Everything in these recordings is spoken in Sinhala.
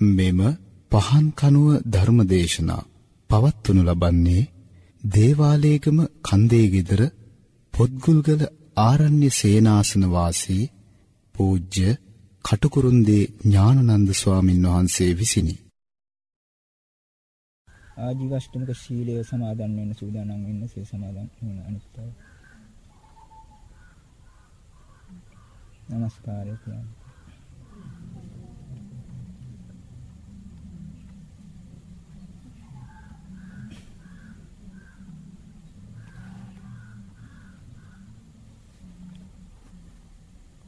මෙම පහන් කනුව ධර්මදේශනා පවත්වනු ලබන්නේ දේවාලේගම කන්දේ গিදර පොත්ගුල්ගල ආරණ්‍ය සේනාසන වාසී පූජ්‍ය කටුකුරුන්දී ඥානනන්ද ස්වාමින් වහන්සේ විසිනි. ආජීවශ්ටමක ශීලය සමාදන් වෙන්න සූදානම් වෙන්න සේ සමාදන් වන අනිත්‍යව. নমস্কার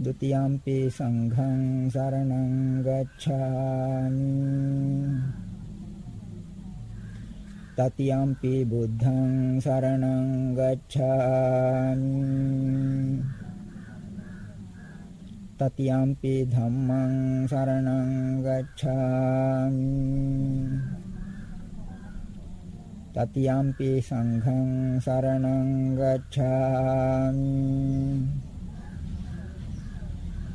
ဒ ුතියම්පි සංඝං සරණං ගච්ඡාමි තතියම්පි බුද්ධං සරණං ගච්ඡාමි තතියම්පි ධම්මං සරණං ගච්ඡාමි තතියම්පි සංඝං සරණං ගච්ඡාමි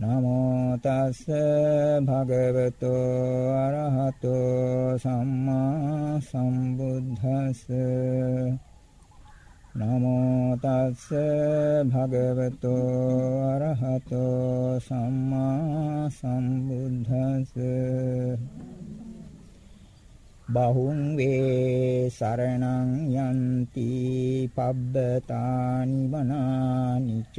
නමෝ තස්ස භගවතෝ අරහතෝ සම්මා සම්බුද්දස්ස නමෝ තස්ස භගවතෝ අරහතෝ සම්මා සම්බුද්දස්ස බහුං වේ සරණං යන්ති පබ්බතානි වනානිච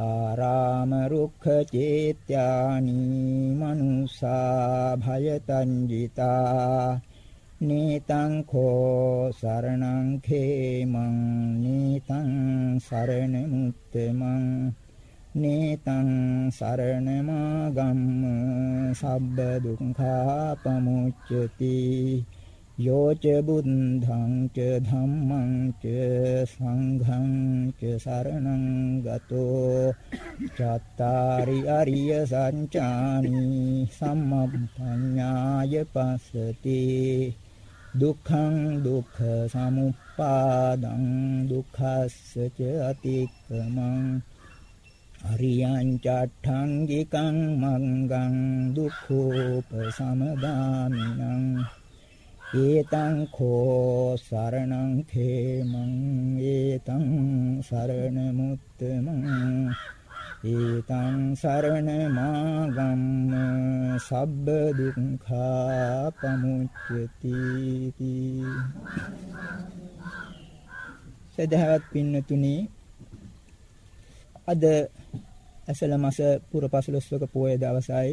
ආරාම රුක්ඛ චේත්‍යානි මනුසා භයතංජිතා නීතං කෝ සරණං khේමං නීතං සරණ මුත්තමං නීතං සරණ මාගම්ම සබ්බ දුක්ඛා පමුච්චති යෝච බුද්ධං ච ධම්මං ච සංඝං ච සරණං ගතෝ චත්තාරි අරිය සංචානි සම්මප්පඤ්ඤාය පස්සති දුක්ඛං දුක්ඛ සමුප්පාදං දුක්ඛස්ස ච අතික්කමං අරියං චට්ඨංගිකං මංගං දුක්ඛෝපසමදාමිනං ඒතං කෝ සරණං khේමං ඒතං සරණ මුත්තමං ඒතං සරණ මාගම්ම සබ්බ දුක්ඛා පමුච්චති සදහවත් පින්නතුනි අද ඇසල මාස පුර පසළොස්වක පෝය දවසයි.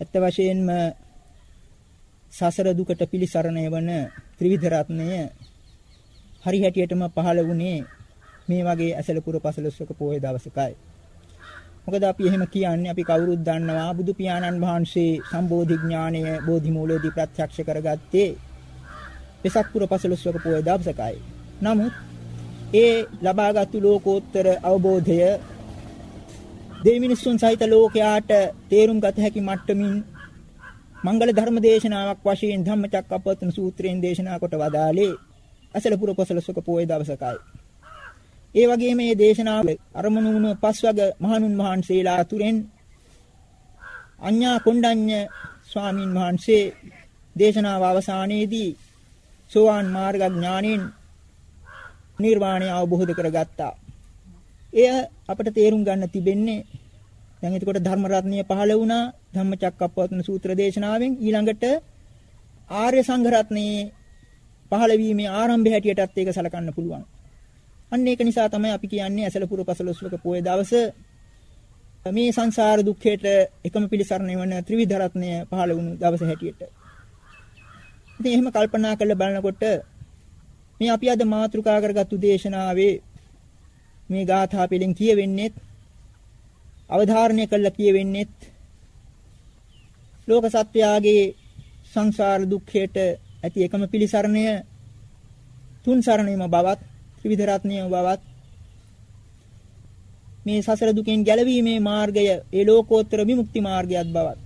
ඇත්ත වශයෙන්ම සසර දුකට පිලිසරණය වන ත්‍රිවිධ රත්නය හරි හැටියටම පහළ වුණේ මේ වගේ ඇසලපුර පසළොස්වක පොහොය දවසකයි. මොකද අපි එහෙම කියන්නේ අපි කවුරුත් දන්නවා බුදු පියාණන් වහන්සේ සම්බෝධි ඥානය බෝධි මූලයේදී ප්‍රත්‍යක්ෂ කරගත්තේ වෙසක් පුර පසළොස්වක පොහොය දවසකයි. නමුත් ඒ ලබාගත්තු ලෝකෝත්තර අවබෝධය දෙවිමිනිසුන් සහිත ලෝකයාට තේරුම් ගත හැකි මට්ටමින් මංගල ධර්ම දේශනාවක් වශයෙන් ධම්මචක්කප්පවත්තන සූත්‍රයෙන් දේශනා කොට වදාළේ අසලපුර පොසලසක පොයේ දවසකයි. ඒ වගේම මේ දේශනාව අරමුණු වුණ පස්වග මහණුන් වහන්සේලා අතුරෙන් අඤ්ඤා කොණ්ඩඤ්ඤ ස්වාමින් වහන්සේ දේශනාව අවසානයේදී සෝවාන් මාර්ග ඥානෙන් නිර්වාණය අවබෝධ කරගත්තා. එය අපට තේරුම් ගන්න තිබෙන්නේ දැන් එතකොට ධර්ම රත්නය පහළ වුණා ධම්මචක්කප්පවත්තන සූත්‍ර දේශනාවෙන් ඊළඟට ආර්ය සංඝ රත්නයේ පහළ වීමේ ආරම්භය හැටියටත් ඒක සලකන්න පුළුවන්. අන්න ඒක නිසා තමයි අපි කියන්නේ ඇසලපුර පසළොස්වක පොය දවස මේ සංසාර දුක්ඛයට එකම පිළිසරණ වෙන ත්‍රිවිධ රත්නය පහළ වුණු දවස හැටියට. ඉතින් එහෙම කල්පනා කරලා බලනකොට මේ අපි අද මාතෘකා කරගත්තු දේශනාවේ මේ ගාථා පිළින් කියවෙන්නේ අවධාරණය කළා කියවෙන්නේ ලෝක සත්‍යයගේ සංසාර දුක්ඛයට ඇති එකම පිළිසරණය තුන් සරණේම බවත් ත්‍රිවිධ රත්නයම බවත් මේ සසර දුකෙන් ගැලවීමේ මාර්ගය ඒ ලෝකෝත්තර විමුක්ති මාර්ගයත් බවත්.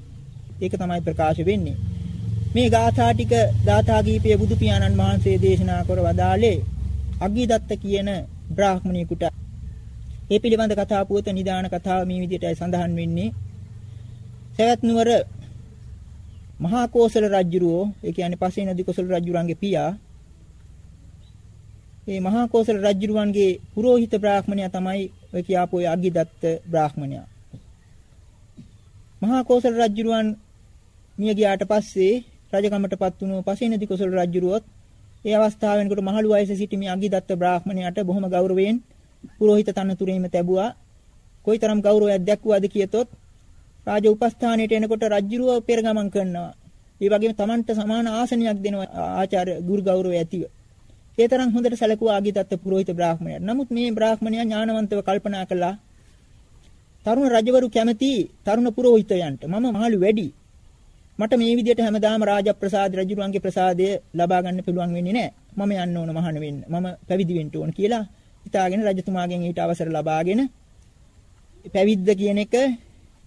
ඒක තමයි ප්‍රකාශ වෙන්නේ. මේ ගාථා ටික ගාථා කීපය බුදු පියාණන් වහන්සේ දේශනා කර වදාළේ අග්ගිදත්ත කියන බ්‍රාහ්මණයෙකුට. ඒ පිළිබඳ කතා පුවත නිදාන කතාව මේ විදිහටයි සඳහන් වෙන්නේ. සවැත් නුවර මහා කෝසල රජුරෝ ඒ කියන්නේ පසේ නදී කොසල රජුරන්ගේ පියා මේ මහා කෝසල රජුරුවන්ගේ පුරোহিত බ්‍රාහ්මණයා තමයි ඔය කියාපු ඔය අග්ගිදත්ත බ්‍රාහ්මණයා. මහා කෝසල රජුරුවන් මිය ගියාට පස්සේ රජකමටපත් වුණු පසේ නදී කොසල රජුරුවොත් ඒ අවස්ථාව වෙනකොට මහලු වයසේ සිටි මේ අග්ගිදත්ත බ්‍රාහ්මණයාට බොහොම ගෞරවයෙන් පුරোහිත තනතුරේම තැබුවා. කොයිතරම් ගෞරවයක් දැක්වුවාද කියතොත් රාජ උපස්ථානයට එනකොට රජ්ජුරුව පෙරගමන් කරනවා. ඒ වගේම Tamanට සමාන ආසනයක් දෙනවා ආචාර්ය ගුරු ගෞරවය ඇතිව. ඒ තරම් හොඳට සැලකුවා ආගිතත් පුරোহিত බ්‍රාහ්මණයා. නමුත් මේ බ්‍රාහ්මණයා ඥානවන්තව කල්පනා කළා තරුණ රජවරු කැමති තරුණ පුරෝහිතයන්ට මම මහලු වැඩි මට මේ විදිහට හැමදාම රාජප්‍රසාද රජුරුවන්ගේ ප්‍රසාදය ලබා ගන්න පුළුවන් වෙන්නේ නැහැ. මම යන්න ඕන මහාන වෙන්න. මම පැවිදි වෙන්න ඕන කියලා හිතාගෙන රජතුමාගෙන් ඊට අවසර ලබාගෙන පැවිද්ද කියන එක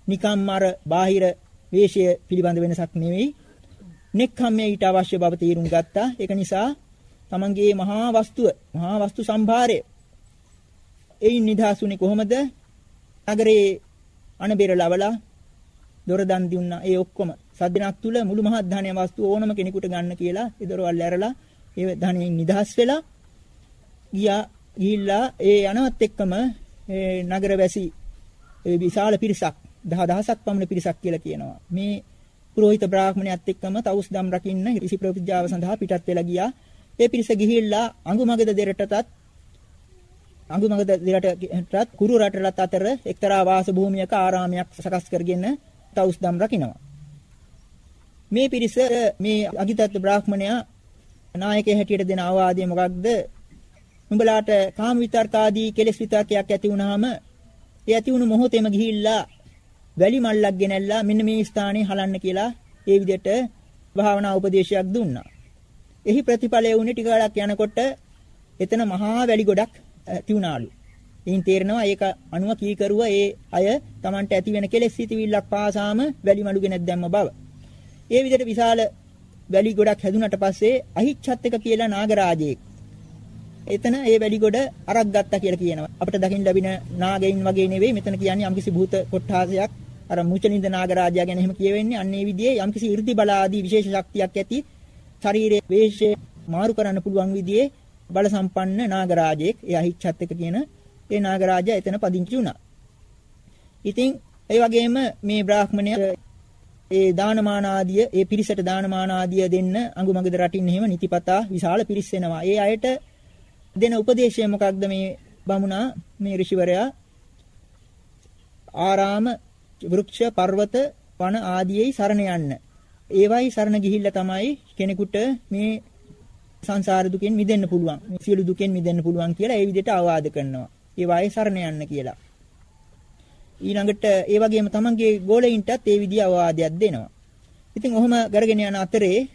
නිකම්ම අර බාහිර වේශය පිළිබඳ වෙනසක් නෙවෙයි. නෙක්ඛම්මේ ඊට අවශ්‍ය බව තීරුම් ගත්තා. ඒක නිසා තමන්ගේ මහා වස්තුව, මහා වස්තු සම්භාරය එයින් නිදහසුනේ කොහොමද? නගරේ අනබෙර ලවලා දොර දන් දුන්නා. ඒ ඔක්කොම සද්දිනක් තුල මුළු මහත් ධානය වස්තු ඕනම කෙනෙකුට ගන්න කියලා ඒ දොරවල් ඇරලා ඒ ධනෙන් නිදහස් වෙලා ගියා ගිහිල්ලා ඒ යනවත් එක්කම ඒ නගරවැසි ඒ විශාල පිරිසක් දහදහසක් පමණ පිරිසක් කියලා කියනවා. මේ පුරোহিত බ්‍රාහ්මණයත් එක්කම තවුස් දම් රකින්න ඍෂි ප්‍රතිජාව සඳහා පිටත් වෙලා ගියා. ඒ පිරිස ගිහිල්ලා අඟුමගද දෙරටටත් අඟුමගද දෙරටටත් කුරු රටටත් අතර එක්තරා වාස භූමියක ආරාමයක් සකස් කරගෙන තවුස් දම් රකින්නවා. මේ පිරිස මේ අගිතත් බ්‍රාහ්මණයා නායකයා හැටියට දෙන අවවාදය මොකක්ද? නුඹලාට කාම විතර්ක ආදී කෙලෙස් විතර්කයක් ඇති වුනහම ඒ ඇති වුණු මොහොතේම ගිහිල්ලා වැලි මල්ලක් ගෙනල්ලා මෙන්න මේ ස්ථානේ හලන්න කියලා ඒ විදිහට භාවනා උපදේශයක් දුන්නා. එහි ප්‍රතිඵලය වුණේ ටික වෙලක් යනකොට එතන මහා වැලි ගොඩක් ඇති වුණාලු. ඉන් තේරෙනවා ඒක අණුව කීකරුව ඒ අය Tamanට ඇති වෙන කෙලෙස් සිටිවිල්ලක් පාසාම වැලි මඩුගෙන දැම්ම බව. ඒ විදිහට විශාල වැලි ගොඩක් හැදුනට පස්සේ අහිච්ඡත් එක කියලා නාගරාජයෙක් එතන ඒ වැලි ගොඩ අරක් ගත්තා කියලා කියනවා. අපිට දකින්න ලැබෙන නාගයින් වගේ නෙවෙයි මෙතන කියන්නේ යම්කිසි භූත කොට්ටාසයක් අර මුචනින්ද නාගරාජයා ගැන එහෙම කියවෙන්නේ අන්න ඒ විදිහේ යම්කිසි 이르දි බල ආදී විශේෂ ශක්තියක් ඇති ශරීරයේ වේශය මාරු කරන්න පුළුවන් විදිහේ බල සම්පන්න නාගරාජයෙක් ඒ අහිච්ඡත් එක කියන ඒ නාගරාජයා එතන පදිංචි වුණා. ඉතින් ඒ වගේම මේ බ්‍රාහ්මණය ඒ දානමාන ආදිය ඒ පිරිසට දානමාන ආදිය දෙන්න අඟුමඟද රටින් එහෙම නිතිපතා විශාල පිරිස් වෙනවා. ඒ අයට දෙන උපදේශය මොකක්ද මේ බමුණා මේ ඍෂිවරයා ආරාම වෘක්ෂ පර්වත වන ආදියේ සරණ යන්න. ඒවයි සරණ ගිහිල්ලා තමයි කෙනෙකුට මේ සංසාර දුකෙන් මිදෙන්න පුළුවන්. මේ සියලු දුකෙන් මිදෙන්න පුළුවන් කියලා ඒ විදිහට අවවාද කරනවා. ඒවයි සරණ යන්න කියලා. ඊළඟට ඒ වගේම තමන්ගේ ගෝලයින්ටත් ඒ විදිහ අවවාදයක් දෙනවා. ඉතින් ඔහොම කරගෙන යන අතරේ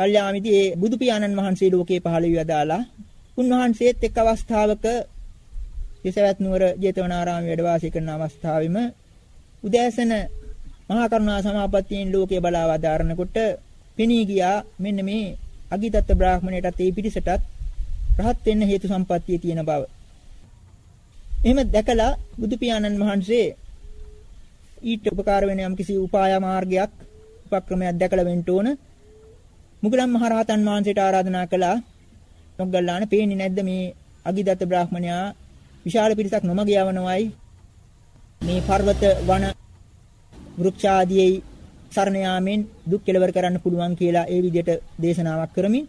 කල්යාමිදී ඒ බුදු පියාණන් වහන්සේ ලෝකේ පහළ වී අදාලා උන්වහන්සේත් එක් අවස්ථාවක යසවැත් නුවර ජේතවනාරාමයේ වැඩ වාසය කරන අවස්ථාවෙම උදෑසන මහා කරුණා සමාපත්තියෙන් ලෝකේ බලා වදාරනකොට පෙනී ගියා මෙන්න මේ අගිදත්ත බ්‍රාහ්මණයටත් ඒ පිටිසටත් රහත් වෙන්න හේතු සම්පත්තිය තියෙන බව. එහෙම දැකලා බුදු පියාණන් වහන්සේ ඊට උපකාර වෙන යම්කිසි උපාය මාර්ගයක් උපක්‍රමයක් දැකලා වෙන්න ඕන. මුගලන් මහරහතන් වහන්සේට ආරාධනා කළා. මොග්ගල්ලාන පේන්නේ නැද්ද මේ අගිදත්ත බ්‍රාහ්මණයා විශාල පිරිසක් නොමග යවනවයි මේ පර්වත වන වෘක්ෂාදියේ සරණ යාමෙන් දුක් කෙලවර කරන්න පුළුවන් කියලා ඒ විදිහට දේශනාවක් කරමින්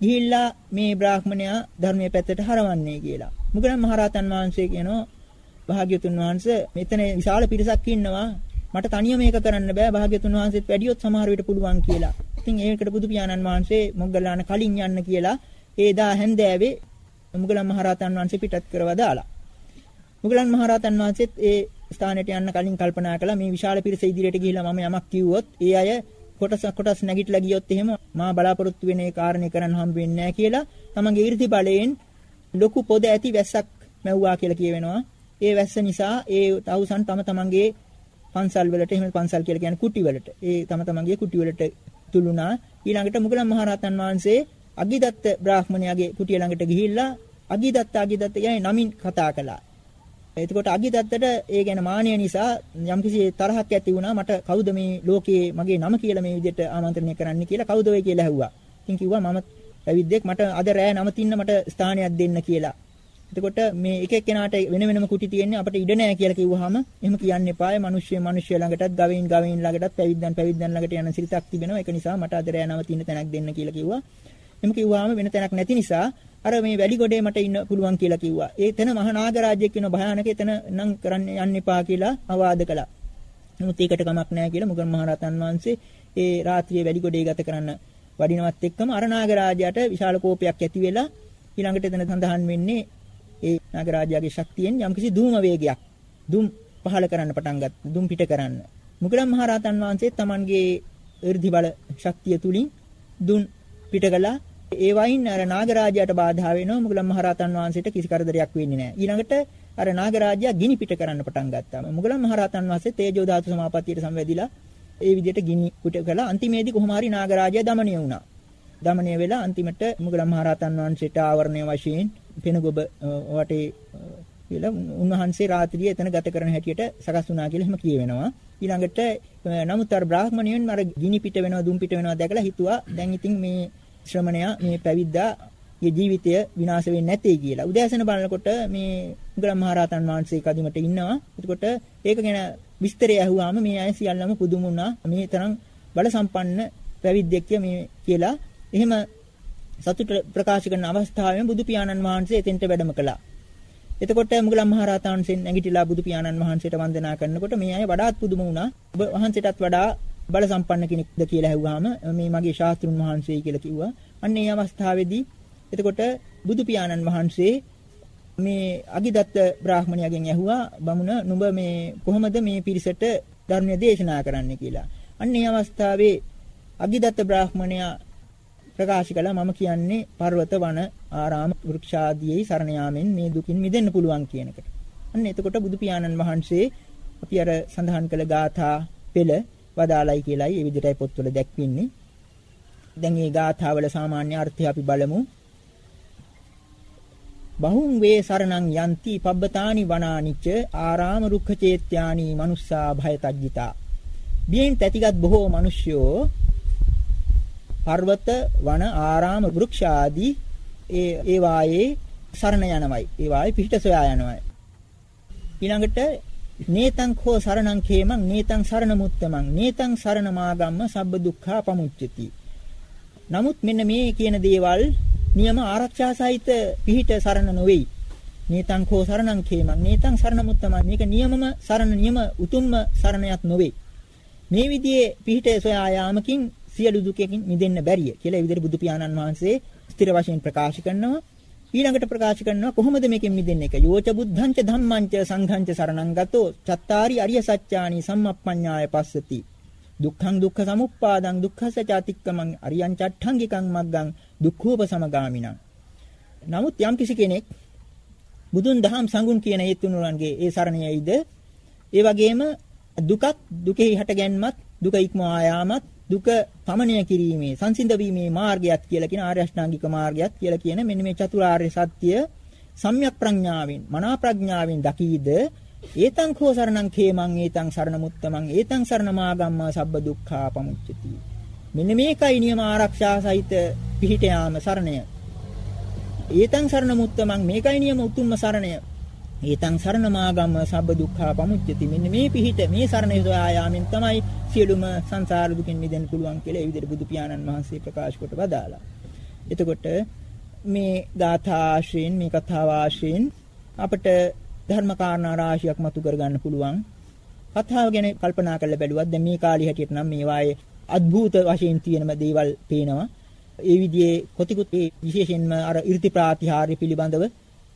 ගිහිල්ලා මේ බ්‍රාහ්මණයා ධර්මයේ පැත්තට හරවන්නේ කියලා. මුගලන් මහරහතන් වහන්සේ කියනවා භාග්‍යතුන් වහන්සේ මෙතන විශාල පිරිසක් ඉන්නවා මට තනියම මේක කරන්න බෑ භාග්‍යතුන් වහන්සේත් වැඩියොත් සමහර විට පුළුවන් කියලා. ඉතින් ඒකට බුදු පියාණන් වහන්සේ මොග්ගල්ලාන කලින් යන්න කියලා ඒ දා හැන්දෑවේ මුගලන් මහරහතන් වහන්සේ පිටත් කරවදාලා. මුගලන් මහරහතන් වහන්සේත් ඒ ස්ථානයට යන්න කලින් කල්පනා කළා මේ විශාල පිරිස ඉදිරියට ගිහිල්ලා මම යමක් කිව්වොත් ඒ අය කොටස් කොටස් නැගිටලා ගියොත් එහෙම මා බලාපොරොත්තු වෙන ඒ කාරණේ කරන්න හම්බ වෙන්නේ නැහැ කියලා තමන්ගේ 이르දි බලයෙන් ලොකු පොද ඇති වැස්සක් මැව්වා කියලා කියවෙනවා. ඒ වැස්ස නිසා ඒ තවුසන් තම තමන්ගේ පන්සල් වලට එහෙම පන්සල් කියලා කියන්නේ කුටි වලට ඒ තම තමන්ගේ කුටි වලට තුළුණා. ඊළඟට මුගලන් මහරහතන් වහන්සේ අගිදත්ත බ්‍රාහ්මණයාගේ කුටිය ළඟට ගිහිල්ලා අගිදත්ත අගිදත්ත යයි නමින් කතා කළා. එතකොට අගිදත්තට ඒ ගැන මානය නිසා යම්කිසි තරහක් ඇති වුණා මට කවුද මේ ලෝකයේ මගේ නම කියලා මේ විදිහට ආමන්ත්‍රණය කරන්න කියලා කවුද ඔය කියලා ඇහුවා. ඉතින් කිව්වා මම පැවිද්දෙක් මට අද රෑ නම තින්න මට ස්ථානයක් දෙන්න කියලා. එතකොට මේ එක එක්කෙනාට වෙන වෙනම කුටි තියෙන්නේ අපිට ඉඩ නැහැ කියලා කිව්වහම එහෙම කියන්න එපාය. මිනිස්සු මිනිස්සු ළඟටත් ගවයින් ගවයින් ළඟටත් පැවිද්දන් පැවිද්දන් ළඟට යන සිරිතක් තිබෙනවා. ඒක නිසා මට අද රෑ නම තින්න තැනක් දෙන්න කියලා කිව්වා. එහෙම කිව්වහම වෙන තැනක් නැති නිසා අර මේ වැලි ගොඩේ මට ඉන්න පුළුවන් කියලා කිව්වා. ඒතන මහා නාගරාජ්‍යයක් වෙන භයානක එතන නම් කරන්න යන්න එපා කියලා අවවාද කළා. නමුත් ඒකට කමක් නැහැ කියලා මුගන් මහරහතන් වහන්සේ ඒ රාත්‍රියේ වැලි ගොඩේ ගත කරන්න වඩිනවත් එක්කම අර නාගරාජයාට විශාල කෝපයක් ඇති වෙලා ඊළඟට එතන සඳහන් වෙන්නේ ඒ නාගරාජයාගේ ශක්තියෙන් යම්කිසි දූම වේගයක් දුම් පහළ කරන්න පටන් ගත්තා දුම් පිට කරන්න. මුගලන් මහරහතන් වහන්සේ තමන්ගේ ඍද්ධි බල ශක්තිය තුලින් දුන් පිට කළා. ඒ වයින් අර නාගරාජයාට බාධා වෙනවා මුගලන් මහරහතන් වහන්සේට කිසි කරදරයක් වෙන්නේ නැහැ. ඊළඟට අර නාගරාජයා ගිනි පිට කරන්න පටන් ගත්තා මුගලන් මහරහතන් වහන්සේ තේජෝ ධාතු සමාපත්තියට සංවැදිලා ඒ විදිහට ගිනි පිට කළා. අන්තිමේදී කොහොම හරි නාගරාජයා দমনය වුණා. දමණය වෙලා අන්තිමට මුගලන් මහරහතන් වහන්සේට ආවරණය වශයෙන් පෙනගොබ වටේ කියලා උන්වහන්සේ රාත්‍රියේ එතන ගත කරන හැටියට සකස් වුණා කියලා එහෙම කියවෙනවා. ඊළඟට නමුත් අර බ්‍රාහ්මණයන් අර ගිනි පිට වෙනවා දුම් පිට වෙනවා දැකලා හිතුවා දැන් ඉතින් මේ ශ්‍රමණයා මේ පැවිද්දාගේ ජීවිතය විනාශ වෙන්නේ නැtei කියලා. උදෑසන බලනකොට මේ මුගලන් මහරහතන් වහන්සේ කදිමට ඉන්නවා. එතකොට ඒක ගැන විස්තරය අහුවාම මේ අය සියල්ලම පුදුම වුණා. මේ තරම් බල සම්පන්න පැවිද්දෙක් මේ කියලා. එහෙම සතුට ප්‍රකාශ කරන අවස්ථාවෙම බුදු පියාණන් වහන්සේ එතෙන්ට වැඩම කළා. එතකොට මුගලන් මහරහතන් වහන්සේ නැගිටලා බුදු පියාණන් වහන්සේට වන්දනා කරනකොට මේ අය වඩාත් පුදුම වුණා. ඔබ වහන්සේටත් වඩා බල සම්පන්න කෙනෙක්ද කියලා ඇහුවාම මේ මගේ ශාස්ත්‍රුන් වහන්සේ කියලා කිව්වා. අන්න ඒ අවස්ථාවේදී එතකොට බුදු පියාණන් වහන්සේ මේ අගිදත්ත බ්‍රාහ්මණයාගෙන් ඇහුවා බමුණ නුඹ මේ කොහොමද මේ පිරිසට ධර්මය දේශනා කරන්න කියලා. අන්න ඒ අවස්ථාවේ අගිදත්ත බ්‍රාහ්මණයා ප්‍රකාශ කළා මම කියන්නේ පර්වත වන ආරාම වෘක්ෂ ආදී සරණ යාමෙන් මේ දුකින් මිදෙන්න පුළුවන් කියන එකට. අන්න එතකොට බුදු පියාණන් වහන්සේ අපි අර සඳහන් කළ ගාථා පෙළ වදාලයි කියලායි මේ විදිහටයි පොත්වල දැක්වෙන්නේ. දැන් මේ ගාථාවල සාමාන්‍ය අර්ථය අපි බලමු. බහුං වේ සරණං යන්ති පබ්බතානි වනානිච ආරාම රුක්ඛ චේත්‍යානි මනුස්සා භයතජ්ජිතා. බියෙන් තැතිගත් බොහෝ මිනිස්යෝ පර්වත වන ආරාම වෘක්ෂ ආදී ඒ ඒ වායේ සරණ යනවයි. ඒ වායේ පිහිට සොයා යනවයි. ඊළඟට නේතං කෝ සරණං කේමං නේතං සරණ මුත්තමං නේතං සරණ මාගම්ම සබ්බ දුක්ඛා පමුච්චති. නමුත් මෙන්න මේ කියන දේවල් නියම ආරක්ෂා සහිත පිහිට සරණ නොවේයි. නේතං කෝ සරණං කේමං නේතං සරණ මුත්තමං මේක නියමම සරණ නියම උතුම්ම සරණයක් නොවේ. මේ විදිහේ පිහිට සොයා යාමකින් සියලු දුකකින් මිදෙන්න බැරිය කියලා ඒ විදිහට බුදු පියාණන් වහන්සේ ස්ථිර වශයෙන් ප්‍රකාශ කරනවා. ඊළඟට ප්‍රකාශ කරනවා කොහොමද මේකෙන් මිදෙන්නේ එක? යෝච බුද්ධංච ධම්මංච සංඝංච සරණං ගතෝ චත්තාරි අරිය සත්‍යානි සම්මප්පඤ්ඤාය පස්සති. දුක්ඛං දුක්ඛ සමුප්පාදං දුක්ඛස චාතික්කමං අරියං චට්ඨංගිකං මග්ගං දුක්ඛෝපසමගාමිනං. නමුත් යම් කිසි කෙනෙක් බුදුන් දහම් සංගුණ කියන ඒ තුනුරන්ගේ ඒ සරණයයිද ඒ වගේම දුකක් දුකෙහි හටගැන්මත් දුක ඉක්මවා යාමත් දුක පමණය කිරීමේ සංසිඳ වීමේ මාර්ගයක් කියලා කියන ආර්ය අෂ්ටාංගික මාර්ගයක් කියලා කියන මෙන්න මේ චතුරාර්ය සත්‍ය සම්‍යක් ප්‍රඥාවෙන් මනා ප්‍රඥාවෙන් දකීද? ඒතං කෝ සරණං khේමං ඒතං සරණ මුත්තමං ඒතං සරණ මාගම්මා සබ්බ දුක්ඛා පමුච්චති. මෙන්න මේකයි නියම ආරක්ෂා සහිත පිහිට යාම සරණය. ඒතං සරණ මුත්තමං මේකයි නියම උතුම්ම සරණය. ඊතං සරණමාගම්ම සබ්බ දුක්ඛා පමුච්චති මෙන්න මේ පිහිට මේ සරණ සොයා යාමෙන් තමයි සියලුම සංසාර දුකින් මිදෙන්න පුළුවන් කියලා ඒ විදිහට බුදු පියාණන් වහන්සේ ප්‍රකාශ කොට වදාලා. එතකොට මේ ගාථා ආශ්‍රයෙන් මේ කතාව ආශ්‍රයෙන් අපට ධර්ම කාරණා රාශියක් මතු කර ගන්න පුළුවන්. කතාව ගැන කල්පනා කරලා බැලුවත් දැන් මේ කාලේ හැටියට නම් මේ වායේ අద్භූත වශයෙන් තියෙන දේවල් පේනවා. ඒ විදිහේ කොතිකුත් ඒ විශේෂයෙන්ම අර 이르ති ප්‍රාතිහාර්ය පිළිබඳව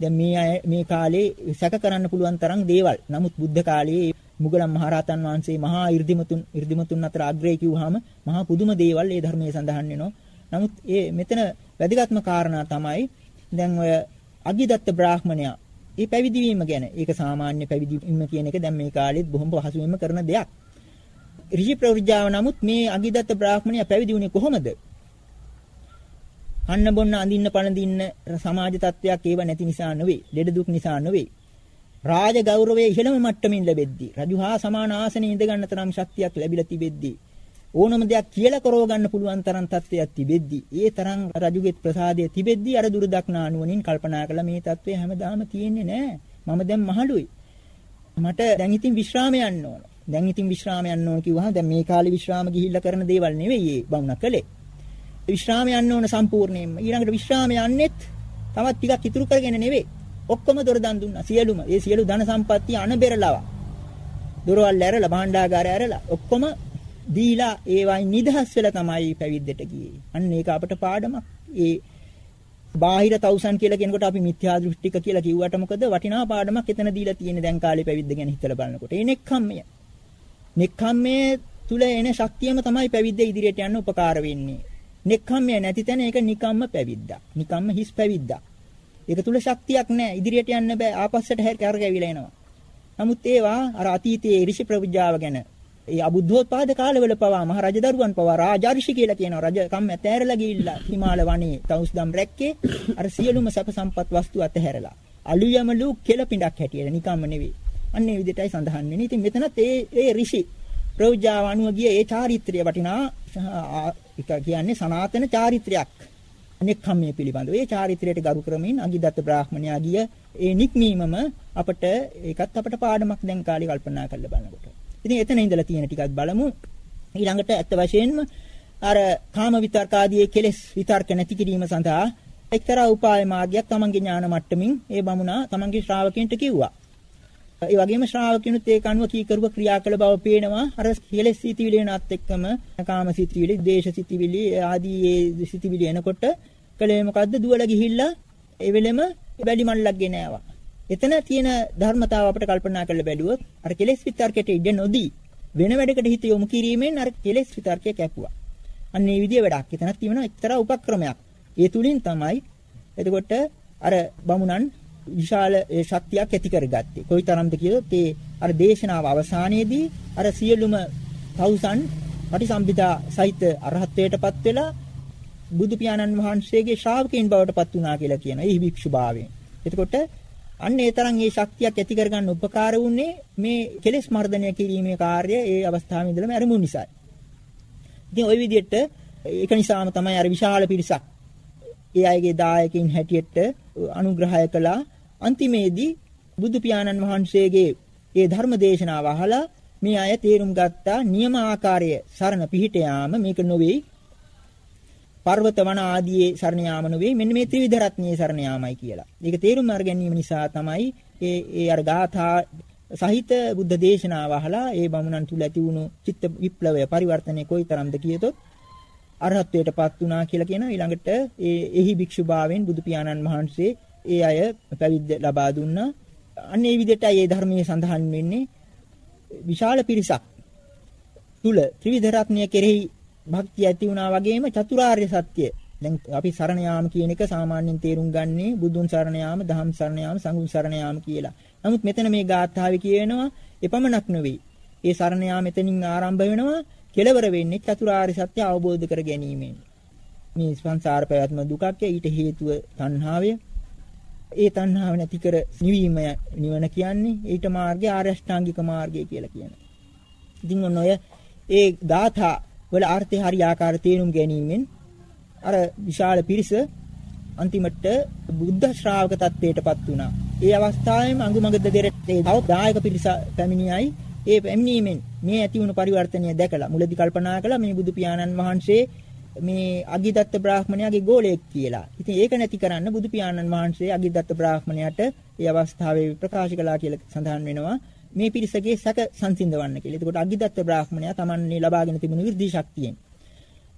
දැන් මේ අය මේ කාලේ සැක කරන්න පුළුවන් තරම් දේවල්. නමුත් බුද්ධ කාලයේ මුගලන් මහරහතන් වහන්සේ මහා 이르දිමතුන් 이르දිමතුන් අතර අග්‍රේ කිව්වහම මහා පුදුම දේවල් ඒ ධර්මයේ සඳහන් වෙනවා. නමුත් ඒ මෙතන වැදගත්ම කාරණා තමයි දැන් ඔය අගිදත්ත බ්‍රාහ්මණයා ඒ පැවිදි වීම ගැන ඒක සාමාන්‍ය පැවිදි වීම කියන එක දැන් මේ කාලෙත් බොහොම පහසුවෙන්ම කරන දෙයක්. ඍෂි ප්‍රවෘජාව නමුත් මේ අගිදත්ත බ්‍රාහ්මණයා පැවිදි වුණේ කොහොමද? අන්න බොන්න අඳින්න පළඳින්න සමාජ තත්වයක් ඒව නැති නිසා නෙවෙයි. ලෙඩ දුක් නිසා නෙවෙයි. රාජ ගෞරවයේ ඉහළම මට්ටමින් ලැබෙද්දී රජු හා සමාන ආසනයේ ඉඳ ගන්න තරම් ශක්තියක් ලැබිලා තිබෙද්දී ඕනම දෙයක් කියලා කරව ගන්න පුළුවන් තරම් තත්ත්වයක් තිබෙද්දී ඒ තරම් රජුගේ ප්‍රසාදය තිබෙද්දී අර දුර දක්නා නුවණින් කල්පනා කළා මේ තත්ත්වය හැමදාම තියෙන්නේ නැහැ මම දැන් මහලුයි මට දැන් ඉතින් විශ්‍රාම යන්න ඕන දැන් ඉතින් විශ්‍රාම යන්න ඕන කිව්වහම දැන් මේ කාලේ විශ්‍රාම ගිහිල්ලා කරන දේවල් නෙවෙයි ඒ බවුණ කළේ විශ්‍රාම යන්න ඕන සම්පූර්ණයෙන්ම. ඊළඟට විශ්‍රාම යන්නෙත් තවත් ටිකක් ඉතුරු කරගෙන නෙවෙයි. ඔක්කොම දොර දන් දුන්නා. සියලුම. ඒ සියලු ධන සම්පත්තිය අනබෙරලවා. දොරවල් ඇරලා භාණ්ඩාගාරය ඇරලා ඔක්කොම දීලා ඒවයින් නිදහස් වෙලා තමයි පැවිද්දට ගියේ. අන්න ඒක අපට පාඩමක්. ඒ බාහිර තවුසන් කියලා කියනකොට අපි මිත්‍යා දෘෂ්ටික කියලා කිව්වට මොකද වටිනා පාඩමක් එතන දීලා තියෙන දැන් කාලේ පැවිද්ද ගැන හිතලා බලනකොට. ඒ නෙක්ඛම්මය. නෙක්ඛම්මේ තුල එන ශක්තියම තමයි පැවිද්ද ඉදිරියට යන්න උපකාර වෙන්නේ. නෙක්ඛම්මය නැති තැන ඒක නිකම්ම පැවිද්දක් නිකම්ම හිස් පැවිද්දක් ඒක තුල ශක්තියක් නැහැ. ඉදිරියට යන්න බෑ. ආපස්සට හැරගැවිලා එනවා. නමුත් ඒවා අර අතීතයේ ඍෂි ප්‍රවිජ්ජාව ගැන ඒ අබුද්ධෝත්පාද කාලවල පවා මහ රජදරුවන් පවා රාජර්ෂි කියලා කියනවා. රජ කම් ඇතෑරලා ගිහිල්ලා හිමාල වනයේ තවුස්දම් රැක්කේ අර සියලුම සැප සම්පත් වස්තු අතහැරලා. අලුයමලු කෙලපිඬක් හැටියට නිකම්ම නෙවෙයි. අන්න ඒ විදිහටයි සඳහන් වෙන්නේ. ඉතින් මෙතනත් ඒ ඒ ඍෂි ප්‍රවිජ්ජාව අනුව ගිය ඒ චාරිත්‍රය වටිනා එක කියන්නේ සනාතන චාරිත්‍රයක්. නෙක්ඛම්මයේ පිළිබඳව ඒ චාරිත්‍රයට ගරු කරමින් අගිදත්ත බ්‍රාහ්මණයා ගිය ඒ නික්මීමම අපට ඒකත් අපට පාඩමක් දැන් කාලේ කල්පනා කරලා බලනකොට. ඉතින් එතන ඉඳලා තියෙන ටිකක් බලමු. ඊළඟට ඇත්ත වශයෙන්ම අර කාම විතර්ක ආදී කෙලෙස් විතර්ක නැති කිරීම සඳහා එක්තරා උපාය මාර්ගයක් තමන්ගේ ඥාන මට්ටමින් ඒ බමුණා තමන්ගේ ශ්‍රාවකයන්ට කිව්වා. ඒ වගේම ශ්‍රාවකිනුත් ඒක අනුව කීකරුව ක්‍රියා කළ බව පේනවා. අර කෙලෙස් සිතිවිලි වෙනත් එක්කම කාම සිතිවිලි, දේශ සිතිවිලි ආදී ඒ සිතිවිලි එනකොට කලේ මොකද්ද? දුවලා ගිහිල්ලා ඒ වෙලෙම වැඩි මල්ලක් ගෙන ආවා. එතන තියෙන ධර්මතාව අපිට කල්පනා කරලා බැලුවොත් අර කෙලෙස් විතර්කයට ඉඩ නොදී වෙන වැඩකට හිත යොමු කිරීමෙන් අර කෙලෙස් විතර්කය කැපුවා. අන්න ඒ විදිය වැඩක්. එතනක් තියෙනවා එක්තරා උපක්‍රමයක්. ඒ තුලින් තමයි එතකොට අර බමුණන් විශාල ඒ ශක්තියක් ඇති කරගත්තේ. කොයිතරම්ද කියලොත් ඒ අර දේශනාව අවසානයේදී අර සියලුම තවුසන් පටිසම්භිදා සහිත අරහත්ත්වයටපත් වෙලා බුදු පියාණන් වහන්සේගේ ශ්‍රාවකයන් බවට පත් වුණා කියලා කියන ඒ භික්ෂුභාවයෙන්. එතකොට අන්න ඒ තරම් මේ ශක්තියක් ඇති කරගන්න උපකාර වුණේ මේ කෙලෙස් මර්ධනය කිරීමේ කාර්යය ඒ අවස්ථාවේ ඉඳලම ආරම්භු නිසායි. ඉතින් ওই විදිහට ඒක නිසාම තමයි අර විශාල පිරිසක් ඒ අයගේ දායකින් හැටියට අනුග්‍රහය කළා. අන්තිමේදී බුදු පියාණන් වහන්සේගේ ඒ ධර්ම දේශනාව අහලා මේ අය තේරුම් ගත්තා නියම ආකාරය සරණ පිහිට යාම මේක නොවේ. පර්වත වන ආදී සරණ යාම නෙවෙයි මෙන්න මේ ත්‍රිවිධ රත්නයේ සරණ යාමයි කියලා. ඒක තේරුම් අර ගැනීම නිසා තමයි ඒ ඒ අර ගාථා සහිත බුද්ධ දේශනාව අහලා ඒ බමුණන් තුල ඇති වුණු චිත්ත විප්ලවය පරිවර්තනය කොයිතරම්ද කියතොත් අරහත්ත්වයටපත් වුණා කියලා කියන ඊළඟට ඒ එහි භික්ෂුභාවයෙන් බුදු පියාණන් වහන්සේ ඒ අය පැවිද්ද ලබා දුන්නා. අන්න ඒ විදිහටයි මේ ධර්මයේ සඳහන් වෙන්නේ විශාල පිරිසක් තුල ත්‍රිවිධ රත්නය කෙරෙහි භක්තිය ඇති වුණා වගේම චතුරාර්ය සත්‍ය දැන් අපි සරණ යාම කියන එක සාමාන්‍යයෙන් තේරුම් ගන්නේ බුදුන් සරණ යාම, දහම් සරණ යාම, සංඝුන් සරණ යාම කියලා. නමුත් මෙතන මේ ගාථාවේ කියවෙනවා එපමණක් නෙවෙයි. ඒ සරණ යාම එතනින් ආරම්භ වෙනවා කෙලවර වෙන්නේ චතුරාර්ය සත්‍ය අවබෝධ කර ගැනීමෙන්. මේ සංසාර පැවැත්ම දුකක් ඊට හේතුව තණ්හාවය. ඒ තණ්හාව නැති කර නිවීම නිවන කියන්නේ ඊට මාර්ගය ආර්ය අෂ්ටාංගික මාර්ගය කියලා කියනවා. ඉතින් ඔන්න ඔය ඒ ගාථා වල අර්ථය හරි ආකාර තේරුම් ගැනීමෙන් අර විශාල පිරිස අන්තිමට බුද්ධ ශ්‍රාවක තත්ත්වයටපත් වුණා. ඒ අවස්ථාවේම අඟුමඟ දෙරට ඒ තව දායක පිරිස පැමිණියයි ඒ පැමිණීමෙන් මේ ඇති වුණු පරිවර්තනය දැකලා මුලදී කල්පනා කළා මේ බුදු පියාණන් වහන්සේ මේ අගිදත්ත බ්‍රාහ්මණයාගේ ගෝලයෙක් කියලා. ඉතින් ඒක නැති කරන්න බුදු පියාණන් වහන්සේ අගිදත්ත බ්‍රාහ්මණයාට ඒ අවස්ථාවේ ප්‍රකාශ කළා කියලා සඳහන් වෙනවා. මේ පිරිසගේ සැක සංසිඳවන්න කියලා. එතකොට අගිදත්ත බ්‍රාහ්මණයා Tamanne ලබාගෙන තිබුණු විර්ධි ශක්තියෙන්